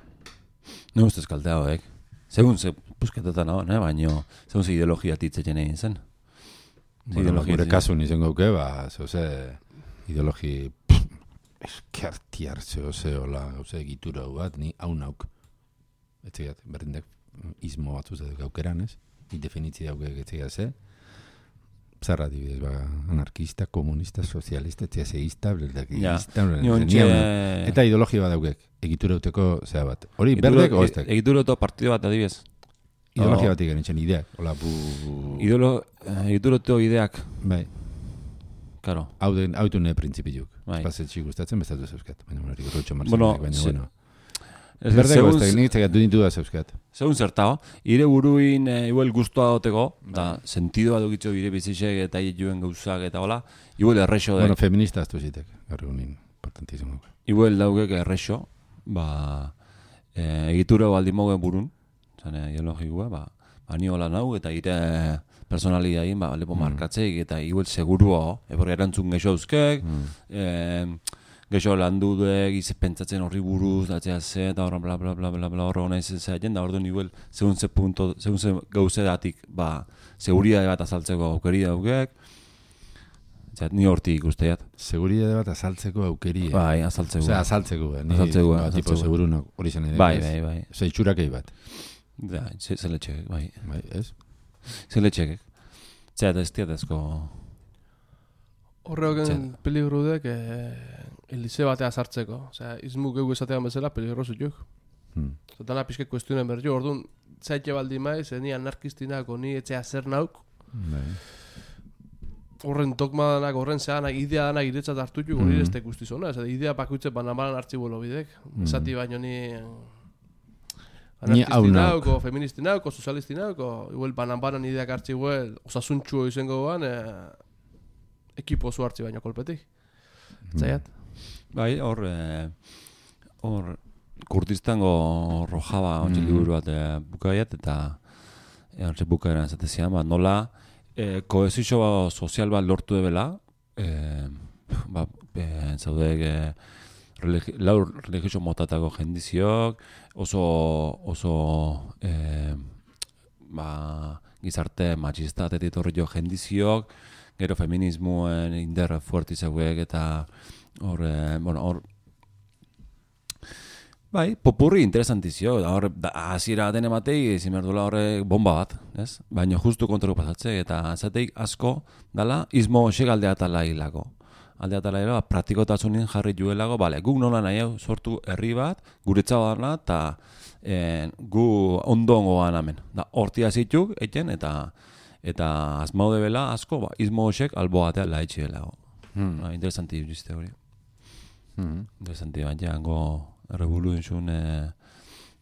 Ne ustez kaltea hoek. Segun ze pusketetan hau, ne, baino, segun ze ideologia titzen egin zen. Bueno, Ideologia gure zen. kasun izan gauke, ba, zeuze, ideologi, eskertiar zeuze, hola, gauze, egitura bat, ni hau nauk. Etxegat, berdindek, ismo bat uste gaukeran, ez? Ni definitzi dauke etxegat, ze? Zer adibidez, ba, anarkista, komunista, sozialista, etxeazeista, blerdakiista, Ni ontxe... Eta ideologia bat daukek, egitura uteko zea bat. Hori berdek o estek? Egituro to partido bat adibez. Ideologia bat egin ideak. Hola, bu... Idolo, egituro to ideak, Bai, karo. hau den, hau dune printzipiluk. Bai. Espazetxik gustatzen, bestatu zeuzkat. Baina, hori gurrotxo Bueno, marzen, baina, bueno. Ez, Berdeko segun- ez nik txekat du dintu da zeuzkat. Segun zertao, ire buruin e, igual guztua doteko, da, sentidoa dukitzo bire bizitxek eta joen gauzak eta hola, igual errexo da, Bueno, feminista astu zitek, gaur egunin, importantísimo. igual daukek errexo, ba, e, egitura baldin mogen burun, zane, ideologikoa, ba, ba ni hola nau, eta ire personalidain, ba, lepo markatzeik, eta igual segurua, ebor erantzun geixo euzkek, Mm. e, geixo landu duek, ize pentsatzen horri buruz, datzea ze, eta horren bla bla bla bla bla horre hona izan zehaten, da orduan igual, segun ze punto, segun ze gauze datik, ba, seguridade bat azaltzeko aukeri daukek, Zat, ni hortik ikusteat. Seguridade bat azaltzeko aukeri. Bai, azaltzeko. Osea, azaltzeko, eh? Ni, Azaltzeko, ba, tipo seguru no, hori zen idea. Bai, bai, bai. Osea, itxurakei bat, Da, ze, zele txekek, bai. bai, ez? Zele txekek. Zea, ez tiatezko... Horreoken Txel. peligro dek, eh, elize batea sartzeko. Osea, izmu geu esatean bezala peligro zutuk. Hmm. Zotana pixke kuestionen berjo, orduan, zaite baldi maiz, eh, ni anarkistinako, ni etxea zer nauk, Bai. horren dogma danak, horren zehanak, idea danak iretzat hartu juk, hori Mhm. ez tekuzti zona, ez idea bakuitze banamaran hartzi bolo bidek. Mhm. Esati baino ni... Ni hau Anarkisti nauk. nauko, feministi nauko, sozialisti nauko, igual banan-banan ideak hartzi igual, osasuntxu izango goan, eh, ekipo zu hartzi baino kolpetik. Hmm. Zaiat? Bai, hor, eh, hor, kurtistango rojaba ontsi Mm. liburu bat eh, bukaiat, eta eh, hortxe bukaeran esate zian, ba, nola eh, kohesio sozial bat lortu debela, eh, ba, eh, zaudek eh, religi lau religioso motatako jendiziok, oso, oso eh, ba, gizarte machista tetit horri jo jendiziok, gero feminismoen indar fuerte zeuek eta hor, eh, bueno, hor Bai, popurri interesantizio, da hor, hasiera den ematei, ezin behar duela horre bomba bat, ez? Baina justu kontrako pasatze, eta zateik asko dala, izmo hosek alde atala hilako. Alde atala hilako, praktikotasunin jarri juelago, bale, guk nola nahi hau sortu herri bat, guretza badana, eta eh, gu ondo ongoan hemen. Da, hortia zituk, eten, eta eta asmaude bela asko, ba, izmo hosek albo batea laitxe delago. Hmm. Ba, interesanti juzte hori. Hmm. Baina jango revolution eh,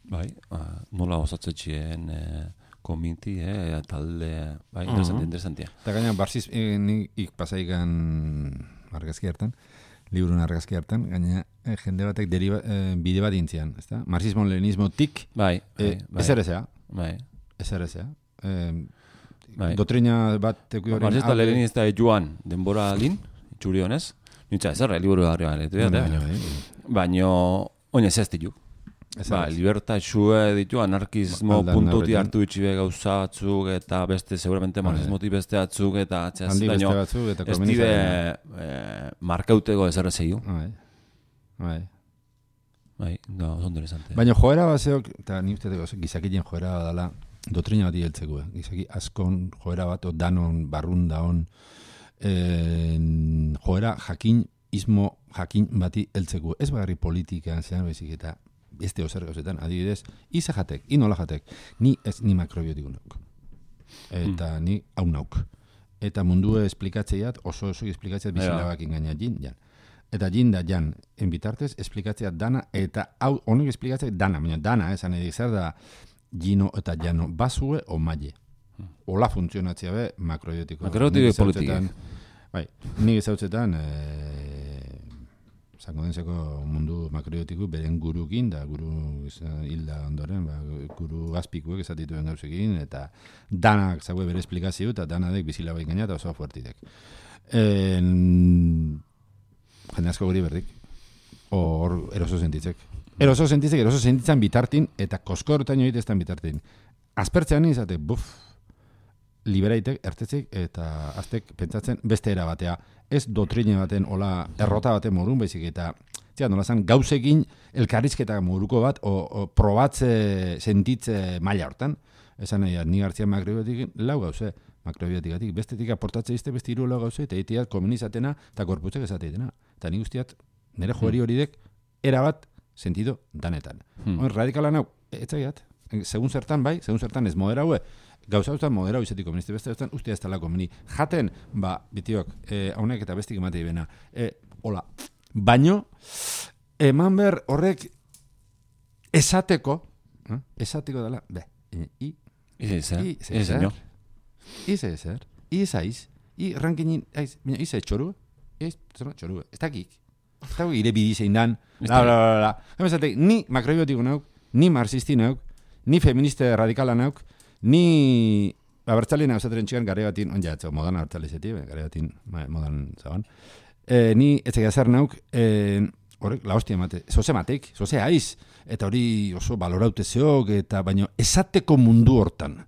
bai, ah, nola osatzetxien eh, komiti, eh, talde, bai, interesanti, Mhm. interesantia. Eta gaina, barziz, eh, nik ik pasaikan argazki hartan, liburun argazki hartan, gaina eh, jende batek deriva, eh, bide bat intzian, ezta? Marxismo leninismo tik, Bai, bai, bai, ezea, bai. ezer ezea. Eh, Bai. Dotrina bat horren Marxista leninista joan denbora alin, itxuri honez, nintza ezer, eh, liburu garri baletu, Bai, baina, bai, bai. baina, oinez ez ditu. Ba, ez. libertaxue ditu, anarkismo Aldan puntuti hartu itxibe gauza batzuk, eta beste, seguramente marxismoti beste batzuk, eta atxaz, Handi beste baina, batzuk eta ez dide eh, markauteko ezer zeiu. Bai. Bai. Bai, da, oso interesante. Baina joera bazeok, eta ni uste dut gizakien joera dela, dotrina bat heltzeko, eh? gizaki askon joera bat, danon, barrun daon, en, joera jakin, ismo jakin bati heltzeko. Ez bagarri politikan zean bezik eta beste ozer gauzetan, adibidez, iza jatek, inola jatek, ni ez ni makrobiotiko nauk. Eta ni hau nauk. Eta mundue esplikatzeat, oso oso esplikatzeat Bai, ba. bizilabakin gaina jin, jan. Eta jin da jan, en bitartez, esplikatzea dana, eta hau, honek esplikatzea dana, baina dana, esan edik zer da, jino eta jano, basue o maile. Ola funtzionatzea be, makrobiotiko. Ezautzetan- politikek. Bai, nik ezautzetan, eh, zango mundu makrobiotiku beren gurukin, da guru hilda ondoren, ba, guru azpikuek esatituen gauzekin, eta danak zaue bere esplikazio, eta danadek bizilabaik gaina, eta oso fuertitek. En, jende asko guri berdik. Hor eroso sentitzek. Eroso sentitzek, eroso sentitzen bitartin, eta koskortan joit ez bitartin. Aspertzean izate, buf, liberaitek, ertetzik, eta aztek pentsatzen beste era batea. Ez dotrine baten, ola, errota baten morun baizik, eta Zia, nola zan, gauzekin elkarrizketa moruko bat, o, o probatze, sentitze maila hortan. Esan nahi, ni hartzia makrobiotik lau gauze, makrobiotikatik, bestetik aportatze izte beste hiru lau gauze, eta itiat komunizatena eta korputzek esateitena. Eta nik guztiat, nire joeri hori dek, erabat sentido danetan. Hmm. Hmm. radikala nau, etzaiat, segun zertan bai, segun zertan ez moderaue, gauza ustan moderau izatik komunisti, beste ustan ustia ez talako komuni. Jaten, ba, bitiok, eh, haunek eta bestik ematei bena. Eh, hola, baino, eman ber horrek esateko, eh? esateko dela, be, i, I, zer. senyor. Ize ezer, i i rankinin, aiz, baina ize txoru, ize txoru, ez dakik. Ez dakik ire bidi zein dan, bla, dakik. bla, bla, bla. Hemen zatek, ni makrobiotiko nauk, ni marxisti nauk, ni feministe radikala nauk, ni abertzali nauk zateren txikan gare batin, onja, etzo, modan abertzali zeti, gare batin, ma- modan zaban. E, ni etzek zer nauk, e, horrek, la hostia emate, zoze matek, zoze aiz, eta hori oso baloraute zeok, eta baino esateko mundu hortan.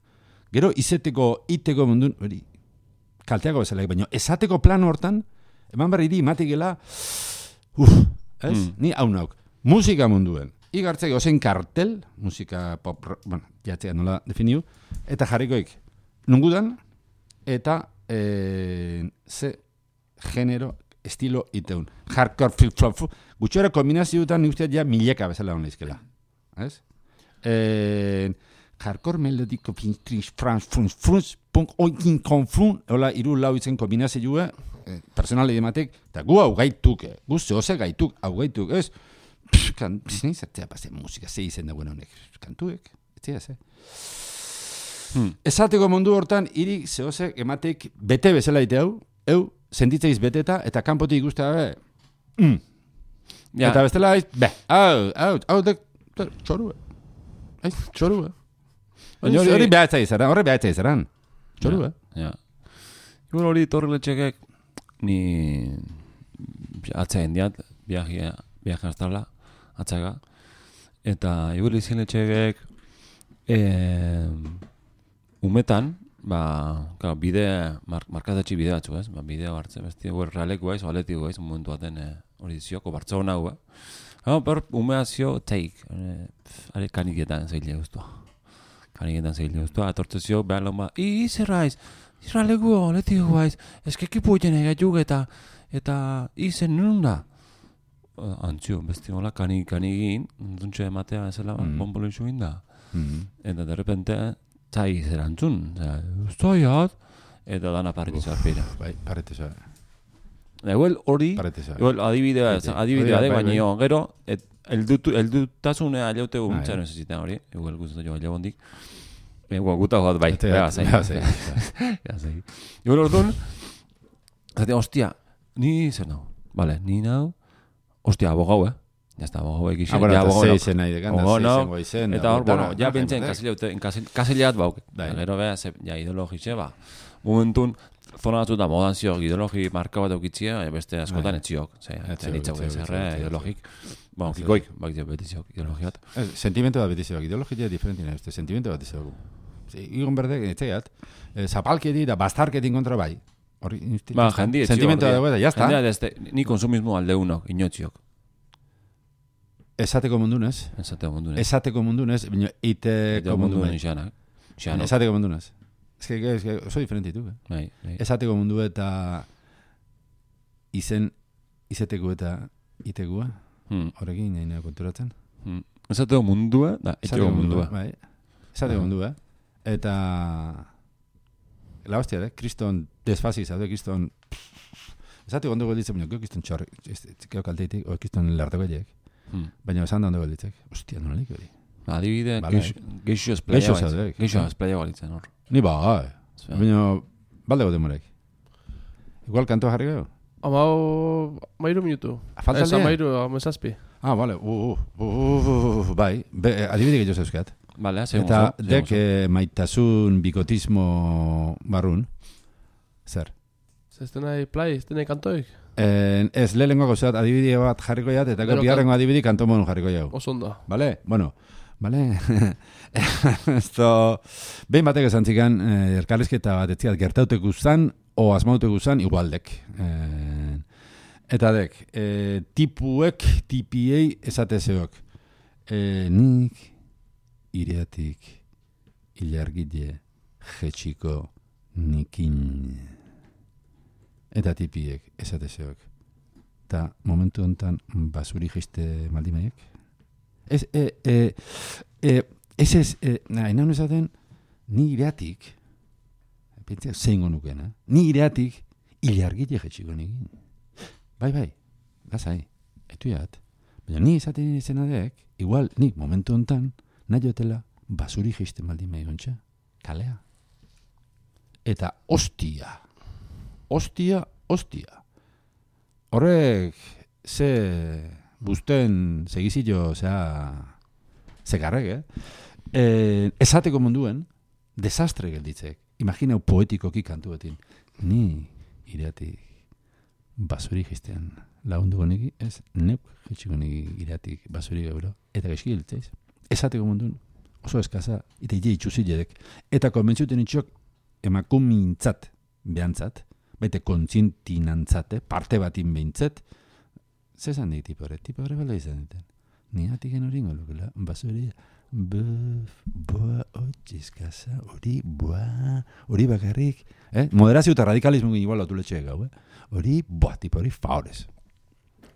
Gero izeteko, iteko mundu, hori, kalteako bezala, baino esateko plano hortan, eman behar iri imatikela, uf, ez? Mm. Ni hau nauk. Musika munduen. Igartzek ozen kartel, musika pop, bueno, jatzea nola definiu, eta jarrikoik, nungudan, eta e, ze genero, estilo iteun. Hardcore, flip flop, gutxora kombinazioetan nik usteat ja mileka bezala hon leizkela. Ez? E, hardcore melodiko pintris, frans, fruns, fruns, punk, oikin, konfrun, hola, iru lau itzen kombinazioa, eh, personale dematek, eta gu hau gaituke, gu zehose gaituk, hau gaituk, ez? Pff, kan, zin izatea, bazen musika, ze izen dagoen honek, kantuek, ez dira, ze. Hmm. Esateko mundu hortan, irik zehozek ematek bete bezala ite hau, eu, sentitzeiz beteta, eta kanpotik ikuste gabe, mm. Ja, Eta bestela, aiz, be, hau, hau, hau, dek, dek, txoru, aiz, Txoru, eh? Baina hori, hori behatza izaran, horre behatza izaran. Txoru, Ja. eh? Ja. Igual hori torreletxekek ni atzaen diat, viaje, viaje astabla, atzaga. Eta igual izin letxekek eh, umetan, ba, claro, bide, mar, markatatxi bide batzu, ez? Ba, bideo hartzen, besti, igual realeku ez, o aletiko ez, momentu baten eh, hori zioko, Bartzona hau, eh? Hau, per, umea zio, teik, pff, are kanikietan zeile guztua. Kanikietan zeile guztua, atortze zio, behar loma, i, zerraiz, Israeleko letiko guaiz, eske ekipu egiten egaituk eta eta izen nun da? Antzio, besti hola kani kani egin, duntxe ematea ezela Mm. mm. bombolo izuin da. Mm. Eta de repente, zai zerantzun, zaiat, eta dana parritu zarpira. Bai, parete zoa, Eguel hori, igual adibidea, adibidea de, da, bai, baina gero, et, eldutu, eldutasunea jaute Bai. guntzaren necesitan hori, igual guztu jo jagondik. Ego, guta joat bai, Eta- bega, zain. bega, zain. Igual orduan, zate, hostia, ni zer nau, vale, ni nau, hostia, abogau, eh? Ya está, abogau egixe, Ah, bueno, ja eta abogau ze nauk. izen nahi dekan, da, Abogau ze nauk, izango izen. Eta hor, bueno, ja bintzen kasiliat bauk. Gero beha, ja ideologixe, ba. Momentun, zona batzu da modan ziok ideologi marka bat eukitzia, e beste askotan Bai. etziok. Ze, Etziok, etziok, ideologik. Bueno, kikoik, bak dio beti ziok, ideologiat. Ez, Sentimentu bat beti zebak, ideologia diferentina, este sentimentu bat zebak. Igon berde, etxeat, eh, zapalketi da bastarketin kontra bai. Hori, insti- Ba, jendi etziok. Sentimentu bat eta, jazta. Jendea, deste, ni konsumismo alde unok, inotziok. Esateko mundunez, Esateo mundunez. esateko mundunez, baina iteko mundu mundunez bai. xanak. Xanok. Esateko mundunez. Ez que, ez que, oso diferente ditu, eh? Bai, bai. Esateko mundu eta izen, izeteko eta itekua, Hmm, horrekin nahi nahi konturatzen. hmm. Esateo mundua, da, etxeko mundua. Bai. Esateko Aha. mundua. Eta... La hostia, eh? Kriston desfasi zaude, kriston... Esateko ondo gelditzen, baina gero kriston txorri, gero kalteitik, o kriston horiek. Hmm. Baina esan da ondo gelditzek. Ostia, nola nik hori. Adibide, Vale. geixo- esplaya zaude. Geixo esplaya balitzen hor. Ni ba, Zera. baina balde gote morek. Igual kantoa jarri gero? Amau, mairu minutu. Falta Ez, amairu, amazazpi. Ah, vale. Uh, uh, uh, uh, uh, bai, Be, adibide gehiago zeuzkat. Vale. Eta eh? dek eh? eh, maitasun bikotismo barrun. Zer? Ez nahi play, ez nahi kantoik. En, ez, lehenengo gauzat adibide bat jarriko jat, eta Gero gero bigarrengo adibide kanto jarriko jau. Oso ondo. Vale? Bueno, vale? <laughs> Esto, behin batek esan zikan, eh, elkarrizketa bat etziat gertaute guztan, o asmaute guztan, igualdek. Eh, eta dek, eh, tipuek, tipiei esate zeok. Eh, nik ireatik ilargile jetxiko nikin. Eta tipiek esate zeok. Ta momentu hontan basuri jiste maldimaiek. Ez, e, e, e, ez ez, e, nahi, nahi esaten, ni ireatik, pentsa zeingo nukena, ni ireatik ilargile jetxiko nikin. Bai, bai, lasai, etu jat. Baina ni esaten izena dek, igual, nik momentu hontan, nahi jotela, basuri jiste maldimai gontxa, kalea. Eta ostia, ostia, ostia. Horrek, ze, busten, segizillo, zea, zegarrek, eh? eh? Esateko munduen, desastre gelditzek. Imagineu poetikoki kantuetin. Ni, iratik, basuri jisten lagunduko niki, ez, neuk jetxiko niki iratik basuri gauro. Eta gaizki gelditzeiz. Esateko munduen, oso eskaza, eta ide itxuzilek. Eta konbentzuten itxok, emakumintzat, behantzat, baita kontzientinantzate, parte batin behintzat, zezan dik tipore, tipore bala izan duten. Ni atiken hori ingolukela, basuri, buf, boa, otxizkaza, hori, boa, hori bakarrik, eh? Moderazio eta radikalismo gine igual lotuletxe gau, eh? Hori, boa, tipo hori favorez.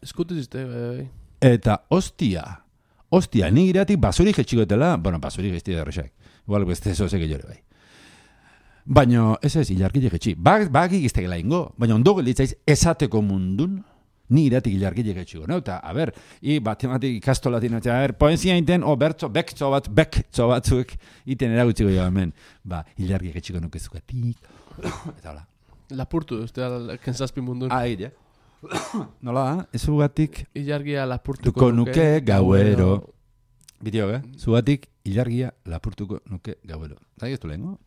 Eskutu ziste, bai, bai. Eta ostia, ostia, ni iratik basuri jetxikotela, bueno, basuri gesti da horrexak. Igual beste zo zeke jore bai. Baina, ez ez, ilarkile jetxi. Bak, bak ikiztegela ingo, baina ondo gelditzaiz esateko mundun, ni iratik ilargile gaitxiko, no? Eta, a ber, i matematik ikastolatin, eta, a ber, poesia inten, o bertzo, bektzo bat, bektzo batzuk, iten eragutziko jo hemen. Ba, ilargi gaitxiko nuke zukatik. <coughs> eta hola. Lapurtu, uste da, kentzazpi mundun. Ah, <coughs> ire. Nola ez zugatik Ilargia lapurtuko tuko nuke gauero. Bideo, eh? Zugatik ilargia lapurtuko nuke gauero. Zai ez du lehengo?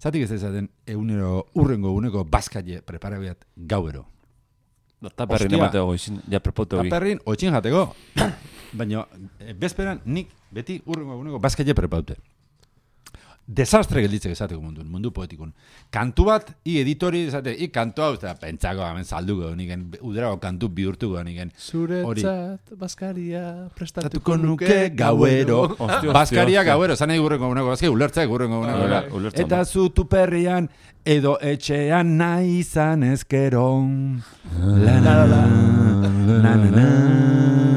Zatik ez ezaten egunero urrengo uneko bazkaile preparabiat gauero. Eta perrin Hostia. emateo goizin, ja prepoto hori. Taperrin otxin jateko. <coughs> Baina, eh, bezperan nik beti urrengo uneko bazkaile prepaute. Desastre gelditzek esateko mundun, mundu poetikun. Kantu bat, i editori esate, i kantu hau, eta pentsako hemen salduko, nigen, uderago kantu bihurtuko, nigen. Zuretzat, baskaria, prestatuko Tatuko nuke gauero. Baskaria gauero, zan nahi gurrengo uneko bazkai, ulertzek gurrengo uneko. Hola, ulertzen Eta zu tuperrian, edo etxean nahi izan ezkeron. La la la, na na na. Na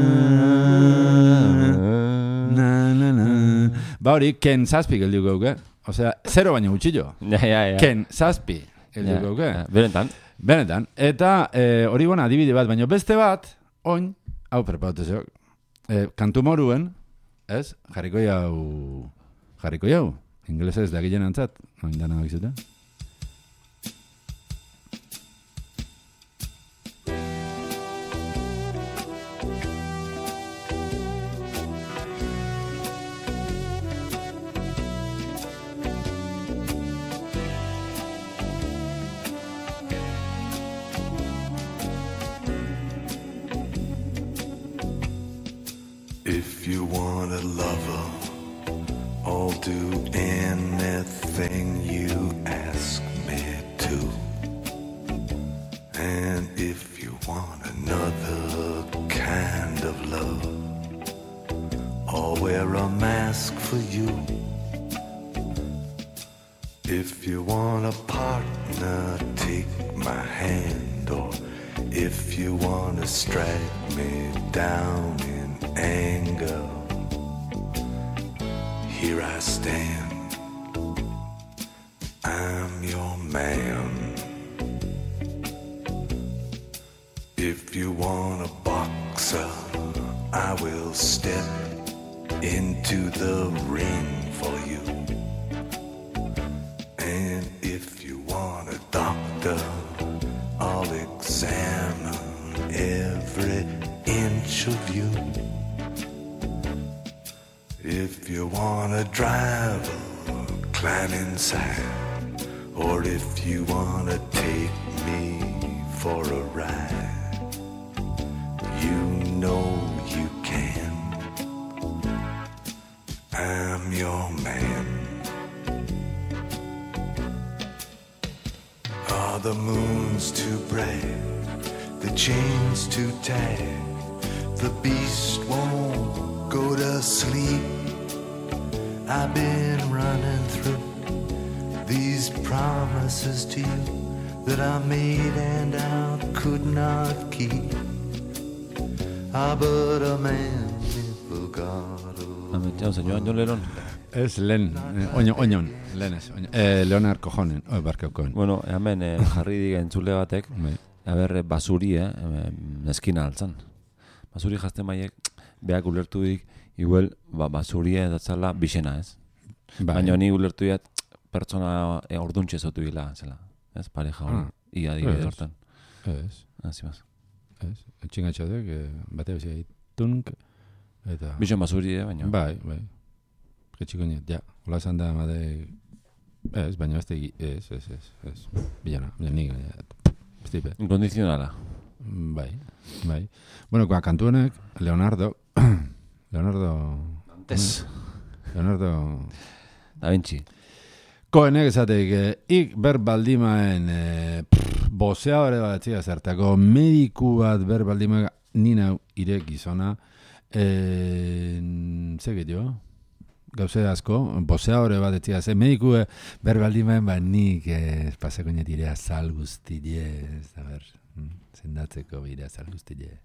Ba hori, ken zazpi geldiuko gauke. Osea, zero baino gutxillo. Ja, <laughs> ja, ja. Ken zazpi Ja, geldiuko gauke. ja. Benetan. Benetan. Eta eh, hori bona adibide bat, baina beste bat, oin, hau prepaute zeok. Eh, kantu moruen, ez? Jarriko jau... Jarriko jau. Inglesez da gilen antzat. Oin dana bakizute. The chains too tight? The beast won't go to sleep. I've been running through these promises to you that I made and I could not keep. Ah, but a man never got a Ametxean, joan Jon Leron. Ez, lehen, eh, oino, oinon, lehen ez, oino. Eh, Leonard Cojonen, oi, barkaukoen. Bueno, hemen eh, jarri digen entzule batek. Aber basuri, eh, em, eskina altzan. Basuri jazte maiek, beak ulertu dik, igual, ba, basuri datzala bixena, ez? Bai. Baina ni ulertu diat, pertsona e, orduntxe zotu bila, zela. Ez, pareja hori, Ah, ia ez. hortan. Ez, Hasi baz. ez. Etxingatxotek, eh, bate bezia tunk, eta... Bixen basuri, eh, baina. Bai, bai. Getxiko niet, ja. Ola esan da, made... Ez, baina tegi, ez, ez, ez, ez. Bilana, bilana. Stipe. Inkondizionala. Bai, bai. Bueno, kua kantu honek, Leonardo, <clears throat> Leonardo, Antes. Leonardo, Da Vinci. Koenek esatek, eh, ik ber baldimaen eh, pff, bozeadore bat txia zertako mediku bat ber baldimaen nina ire gizona eh, zegit jo gauze asko, bozeadore bat txia ze mediku eh, ber baldimaen ba nik eh, pasako net ire azal guztile ez da ber mm, zendatzeko ire azal guztile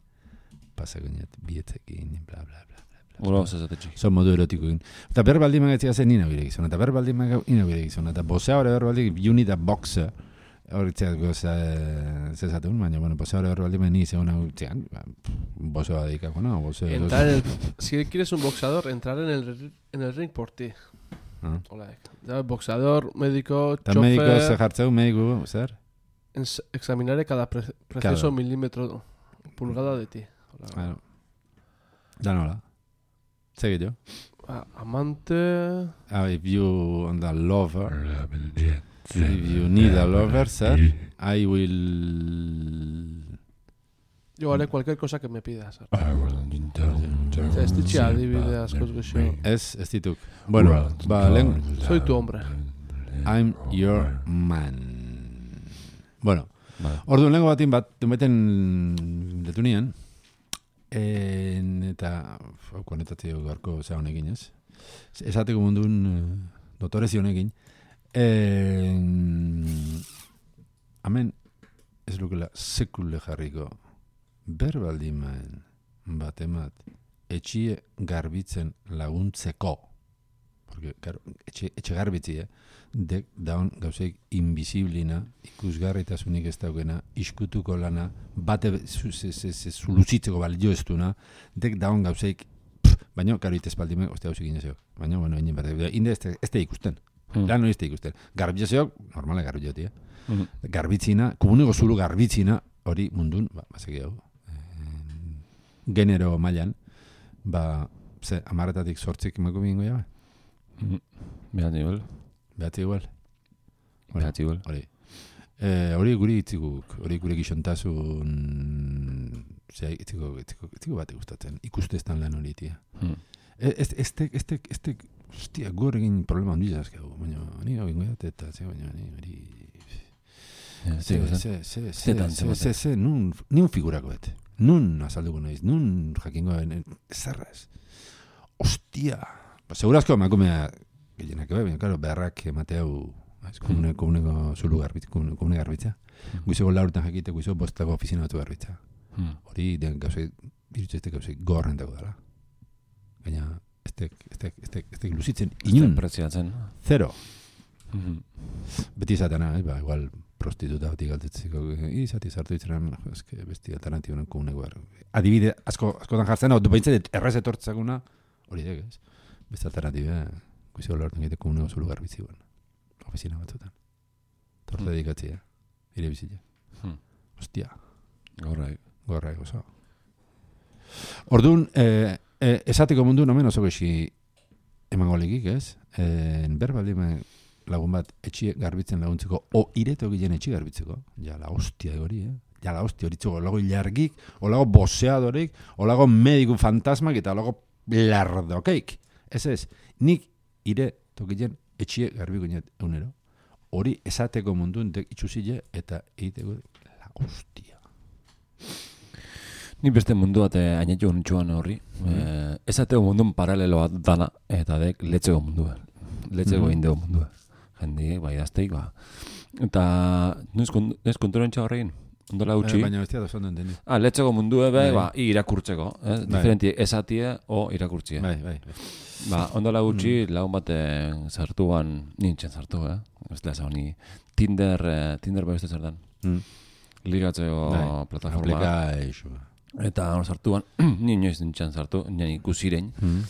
pasako net bietzekin bla bla bla Gura oso esatetxik. Son modu erotikoin. Eta berbaldin magatzia zen nina bire gizona, eta berbaldin magatzia nina bire gizona, eta bosea hori berbaldin unita boxer, txeko zezatun, baina, bueno, pues ahora hor baldin ni zegoen bozoa dedikako, no? Bozo, Entrar en el, si quieres un boxador, entrar en el, en el ring por ti. Ah. Hola. Ya, boxador, médico, ze chofer, jartzeu, mediku, zer? ens- examinaré cada pre- preciso milímetro, pulgada de ti. Hola. Claro. Da nola. Ah, amante... Ah, if you on the lover, if you need a lover, zer, I will... Yo haré cualquier cosa que me pidas. Ditxe adibide askoz gehiago. Ez, ez dituk. Bueno, ba, lehen, Soy tu hombre. I'm your man. Bueno, Vale. orduan lehenko batin bat, dumeten letu nien, en, eta, hau konetatzeo garko zea honekin ez, esateko mundun eh, dotorezi honekin, en, hemen ez lukela sekule jarriko, berbaldin bat emat, etxie garbitzen laguntzeko, porque, claro, etxe, etxe garbitzi, eh? dek daun gauzeik invisiblina, ikusgarritasunik ez daukena, iskutuko lana, bate zu- ze- ze- ze- zuluzitzeko balio ez duna, dek daun gauzeik, baina, karo, itez baldime, ostia gauzek inezeok. Baina, bueno, inen bat, inde ez, ez te ikusten. Hmm. Lan hori ez te ikusten. Garbitzeok, normale garbitzoti, eh? Mhm. garbitzina, komuneko zulu garbitzina, hori mundun, ba, bazeki hau, eh, genero mailan, ba, ze, amarretatik sortzik emako bingo ja, Mhm. Behat igual. behatzi igual. Bueno. Behat igual. Hori. Eh, hori guri itziguk, hori gure gixontasun, zera, itziko, itziko, itziko bat gustatzen, ikuste ez lan hori, tia. Hmm. E- Ez, ez, ez, tek- ez, hostia, gure egin problema handia azkegu, baina, ni hau ingo jate eta, ze, baina, ni hori... Ze, ze, ze, ze, ze, ze, ze, ze, nun, ni un figurako bet. Nun azalduko naiz, nun jakingo en, zerraz. Ostia. Ba, segurazko emakumea gehienak ebe, baina, claro, beharrak emateau, ez, komune, komuneko zulu garbitza, komune, komune garbitza. Guizeko laurtan jakite, guizeko bostako ofizina batu garbitza. Hori, den gauzei, irutze ez gauzei gorrentako dela. Baina, ez tek, ez tek, ez tek, ez tek luzitzen, inun, Preziatzen. zero. Mhm. Beti izatena, eh, ba, igual prostituta bati galtetzeko, izati sartu ditzen, eske besti alternatiboen komuneko behar. Adibide, asko, askotan jartzen, hau, behintzat errez etortzakuna, hori dek, ez? Beste alternatiba, guizio lorten egite komuneko zulu garbitzi guen. Ofizina batzutan. Torte Hmm. dedikatzia, ire bizitza. Hmm. Ostia, Gorra. gorra oso. Orduan, eh, eh, esateko mundu nomen oso gexi emango legik, ez? Eh, berbaldime lagun bat etxie garbitzen laguntzeko, o ireto gilen etxie garbitzeko. Ja, la hostia hori, eh? Ja, la hostia hori txoko, olago ilargik, olago boseadorik, olago mediku fantasmak eta olago lardokeik. Ez ez, nik ire tokilen etxie garbiko inet eunero. Hori esateko mundun dek itxusile eta egiteko la hostia. Ni beste mundu bat eh, ainetu honitxuan horri. Eh, esateko mundun paralelo bat dana, eta dek letzeko mundua. Letzeko Mhm. indego mundua. Jendi, bai dazteik, ba. Eta, nuiz, kon, nuiz konturen txagarrein? Ondola utzi? Eh, baina bestia da zondo entendi. Ah, letzeko mundu ebe, Bai. ba, i irakurtzeko. Eh? Bai. Diferenti esatie o irakurtzie. Bai, bai. bai. Ba, ondola gutxi, lagun baten sartuan, nintzen sartu, eh? Ez da, ni Tinder, eh, Tinder bai beste zertan. Mm. Ligatzeko Bai. plataforma. Aplikaizu. Eta hor sartuan, <clears throat> ni inoiz nintzen sartu, nien ikusirein. Mm.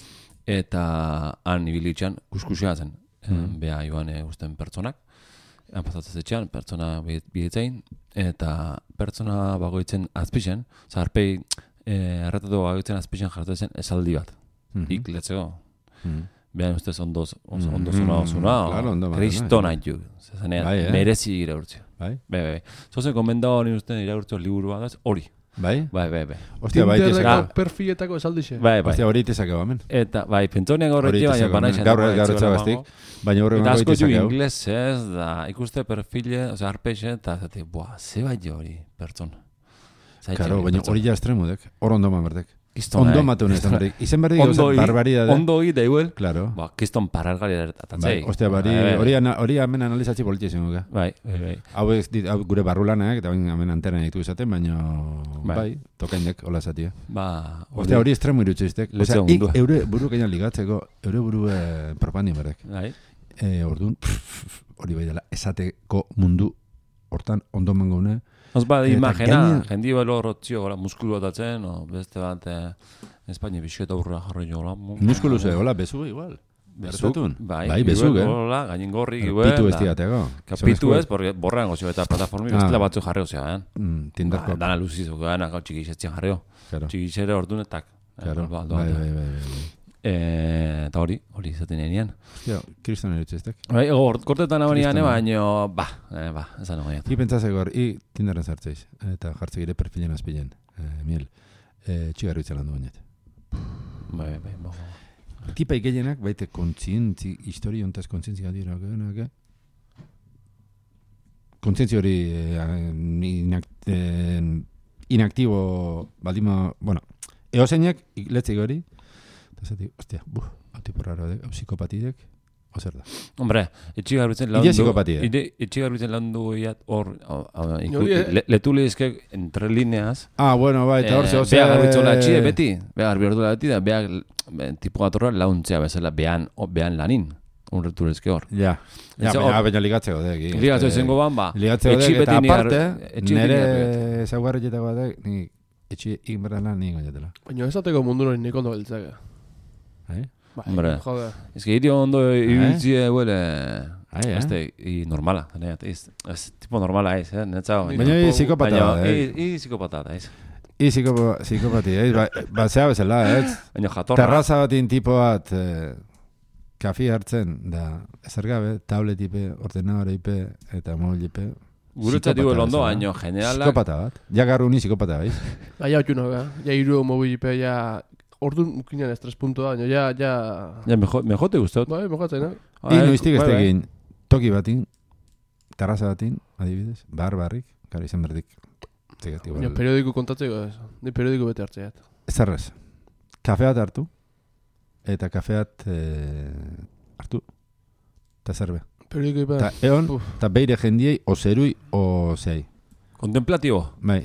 Eta han ibilitxan, kuskusia zen. Mhm. Bea joan eh, usten pertsonak. Han pasatzen etxean, pertsona bi- bidetzein. Eta pertsona bagoitzen azpixen, zarpei eh, erretatu bagoitzen azpixen jartzen esaldi bat. Mhm. Ik. Mm. Behan ustez ondo, ondo, Mhm. ondo zuna, zuna, Claro, ondo bat, kristo nahi ju. Zezanean, Bai, eh? merezi iraurtzio. Bai? Bai, bai, bai. Zozen komenda hori uste iraurtzio liburua da, hori. Bai? Bai, bai, bai. Ostia, bai, Tinderreko tezako. perfiletako esaldixe. Bai, bai. Ostia, hori tezako, amen. Eta, bai, pentsonean gaur Hori egia, baina tezako, banaixen. gaur- gaur etxabaztik. Baina horre Eta asko ju ingles ez, da, ikuste perfile, oza, arpexe, eta zati, buah, ze bai hori, pertsona. Karo, baina hori ja estremudek. Hor ondo man berdek. Kistona, Ondo eh, matu kistona. berdik. Izen berdik gauza Ondo i- barbaridade. Ondo i, da igual. Claro. Ba, kiston paralgari Bai, atatzei. ostia, bari, Bai, bai, hori ana- hori hemen analizatzi politia izango ga. Bai, bai, bai. Hau ez dit, hau gure barrulanak, eta bain hemen antena ditu izaten, baina Bai. bai, tokainek, hola zatia. Ba, Ostia, hori estremo irutze iztek. Osea, Letzeko ik mundua. eure buru kainan ligatzeko, eure buru eh, propandi berek. Bai, E, orduan, hori bai dela, esateko mundu hortan ondo mangone. Oz ba, imagena, gaina- jendi belo rotzio, gola, muskulu batatzen, o beste bat, eh, Espainia bixeta urra jarri jola. Muskulu ze, hola, bezu igual. Bezuk, bai, Bai, bezuk, eh? Hola, gainin gorri, gibe. Pitu ez diateko. Kapitu ez, porque borrean gozio eta plataformi Ah. bestela batzu jarri ozea, eh? Mm, Tinderko. Ba, dana luzizu, gana, gau txiki izetzen jarrio. Claro. Txiki izere ordunetak. Claro. Ba, Bai, bai, bai, bai. Eh, eta hori, hori izaten enean. Hostia, kriston eritxeztek. Bai, gor, kortetan abanian, Kristono. baino, ba, eh, ba, esan nagoiat. I pentsase gor, i Tinderren sartzeiz. Eta jartze gire perfilen azpilen. Eh, miel. Eh, txigarru itzela handu bainet. Bai, bai, bai. Tipa ikeienak, baite kontzientzi, historia ontaz kontzientzi gadira, genak, Kontzientzi hori eh, inak, eh, inaktibo baldima, bueno, eoseinak letzik hori, eta zati, ostia, buf, hau tipo raro, de, hau psikopatidek, ozer da. Hombre, etxi garbitzen Ile psikopatia. Ide, etxi garbitzen landu iat hor, eh? le, letu lehizke entre lineas. Ah, bueno, bai, eta hor Eh, ze, Bea garbitzola etxie beti, bea garbi orduela beti, da bea be, tipo gatorra launtzea bezala behan, behan lanin. Unretu lehizke hor. Ja, ja, baina, ligatzeko dek. este- izango ban, ba. Ligatzeko etxi dek, eta aparte, etxi nire zaugarri batek, ni etxi egin berrela ni goiatela. Baina ez dateko mundu hori nik ondo beltzake. Bai? Bai, Hombre. jode. Ez que irio ondo ibiltzie, huele... Ai, eh? Este, i normala, zaneat, ez, ez tipo normala ez, eh, netzao. Baina i psikopata da, Baina, eh? i, i psikopata da, ez. I psikopa, psikopati, eh? Ba, ba zea bezala, ez? <laughs> Baina jatorra. Terraza batin tipo bat, eh, kafi hartzen, da, ezer gabe, tablet ipe, ordenadore ipe, eta mobil ipe. Guretzat psikopata digo ondo, bezala. baino, generalak... Psikopata bat. Ja garru ni psikopata, bai? Ba, ja otxuna, ga. Ja iru mobilipe, ja... Ordu mukinean estres puntua, baina ja, ja... Ja, mejo, mejo te gustot. Bai, mojatzen, eh? I noiztik ez bai, bai. tekin, toki batin, terraza batin, adibidez, bar barrik, gara izan berdik. Baina periodiko kontatzeko ez. Ni periodiko bete hartzeat. Zerrez, kafeat hartu, eta kafeat eh, hartu, eta zerbe. Periodiko ipe... Eta eon, eta beire jendiei, o zerui, o zei. Kontemplatibo. Bai.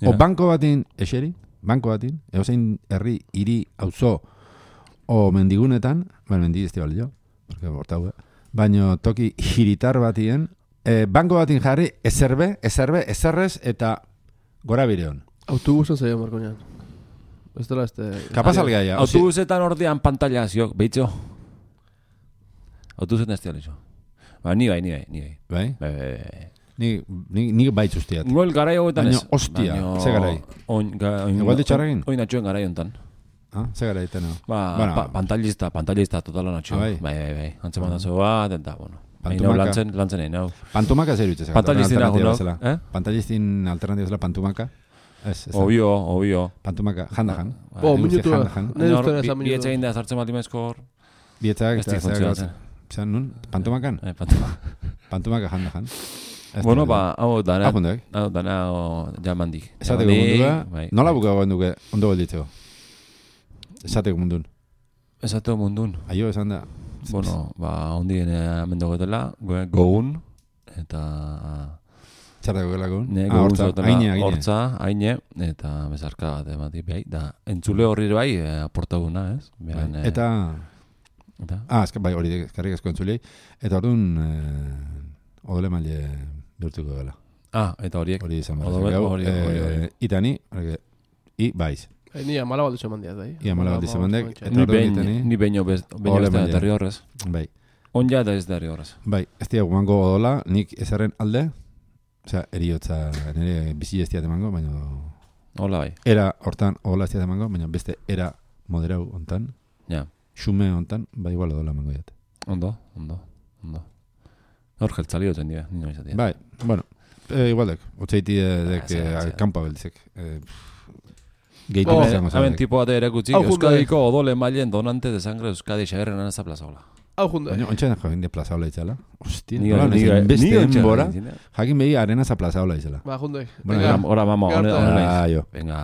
Ja. O banko batin eseri, banko batin, eozein herri, hiri, auzo, o mendigunetan, bueno, mendi ez balio, porque bortau, eh? baino toki hiritar batien, eh, banko batin jarri, ezerbe, ezerbe, ezerrez, eta gora bireon. Autobusen zaio, Markoñan. Ez dela este... Kapaz algaia. Autobusetan ordean pantalla ziok, behitxo. Autobusetan ez dialixo. Ba, ni bai, ni bai, ni bai. Bai? Bai, bai, bai. Ni, ni, ni baitz ustiat. Igual garai hauetan Baina, ez. Baina, ze garai? Oin, ga, oin, Igual ditxarrekin? Oin atxoen garai hontan. Ah, ze gara iten, no? Ba, Bueno. pa, pantallista, pantallista totala natxo. Ah, bai? bai, bai, bai. Antzeman da bat, eta, bueno. Pantumaka. lantzen, lantzen egin hau. Pantumaka zer dutxe. Pantallistina alternatiba hau, bezala. eh? Pantallistin alternatiba zela pantumaka. Ez, ez. da. Obio, obio. Pantumaka, janda jan. Bo, minutu jan, da. jan. Nahi Baina hor, duzten bi- esan Bietxe minutu. egin da sartzen bat imezko hor. Bietzak, Ez di eta funtzionatzen. Zan nun? Pantumakan? Eh, pant- Pantumaka janda jan. Ez Bueno, da, ba, hau dana, Ah, jundek. hau dana jamandik. Esateko Jamandik, mundua, bai. nola buka duke ondo gelditzeko? Esateko mundun. Esateko mundun. Aio esan da. Bueno, ba, ondien amendo gotela, gogun, eta Txartako gelako. ne Ah, gogun zautela, hortza, aine, eta bezarka bat emati, bai, da, entzule horri bai, eh, aportaguna, ez? Behan, Bai. eh, Eta, eta, ah, azka, bai, hori eskarrik asko entzulei. Eta orduan, eh, odole maile bihurtuko dela. ah, eta horiek, Hori izan behar. Hori, hori, hori. eh, Itani, hori, i baiz. Eh, Ni amala bat dizo mandiat, bai. Ia amala mandek, Amala eta ni behin, itani. ni behin bez, behin Ole ez da horrez. Bai. Onja da ez derri horrez. Bai, ez diago mango odola, nik ezaren alde, osea, eriotza nire bizi ez diat emango, baina Hola bai, era hortan odola ez diat emango, baina beste era moderau hontan, ja, xume hontan, bai igual odola emango diat. ondo, ondo, ondo. Hor jeltzali duten dira, nino izatea. Bai, bueno, eh, igualdek, otzeiti eh, dek Ah, eh, zera. kanpa beltzek. Eh, Gehitu Oh, izango Hemen zabek. tipo bat ere gutxi, Hau, junta. Euskadiko odole mailen donante de sangre Euskadi xagerren anaz aplazaola. Hau junde. Baina, ontsa jo jende plazaola itzala. Hostia, Ni nezen beste eh? jakin behi arenaz aplazaola izela. Ba, junde. Bueno, Venga. Ora, ora, mama, hone, hone, Ah. Venga,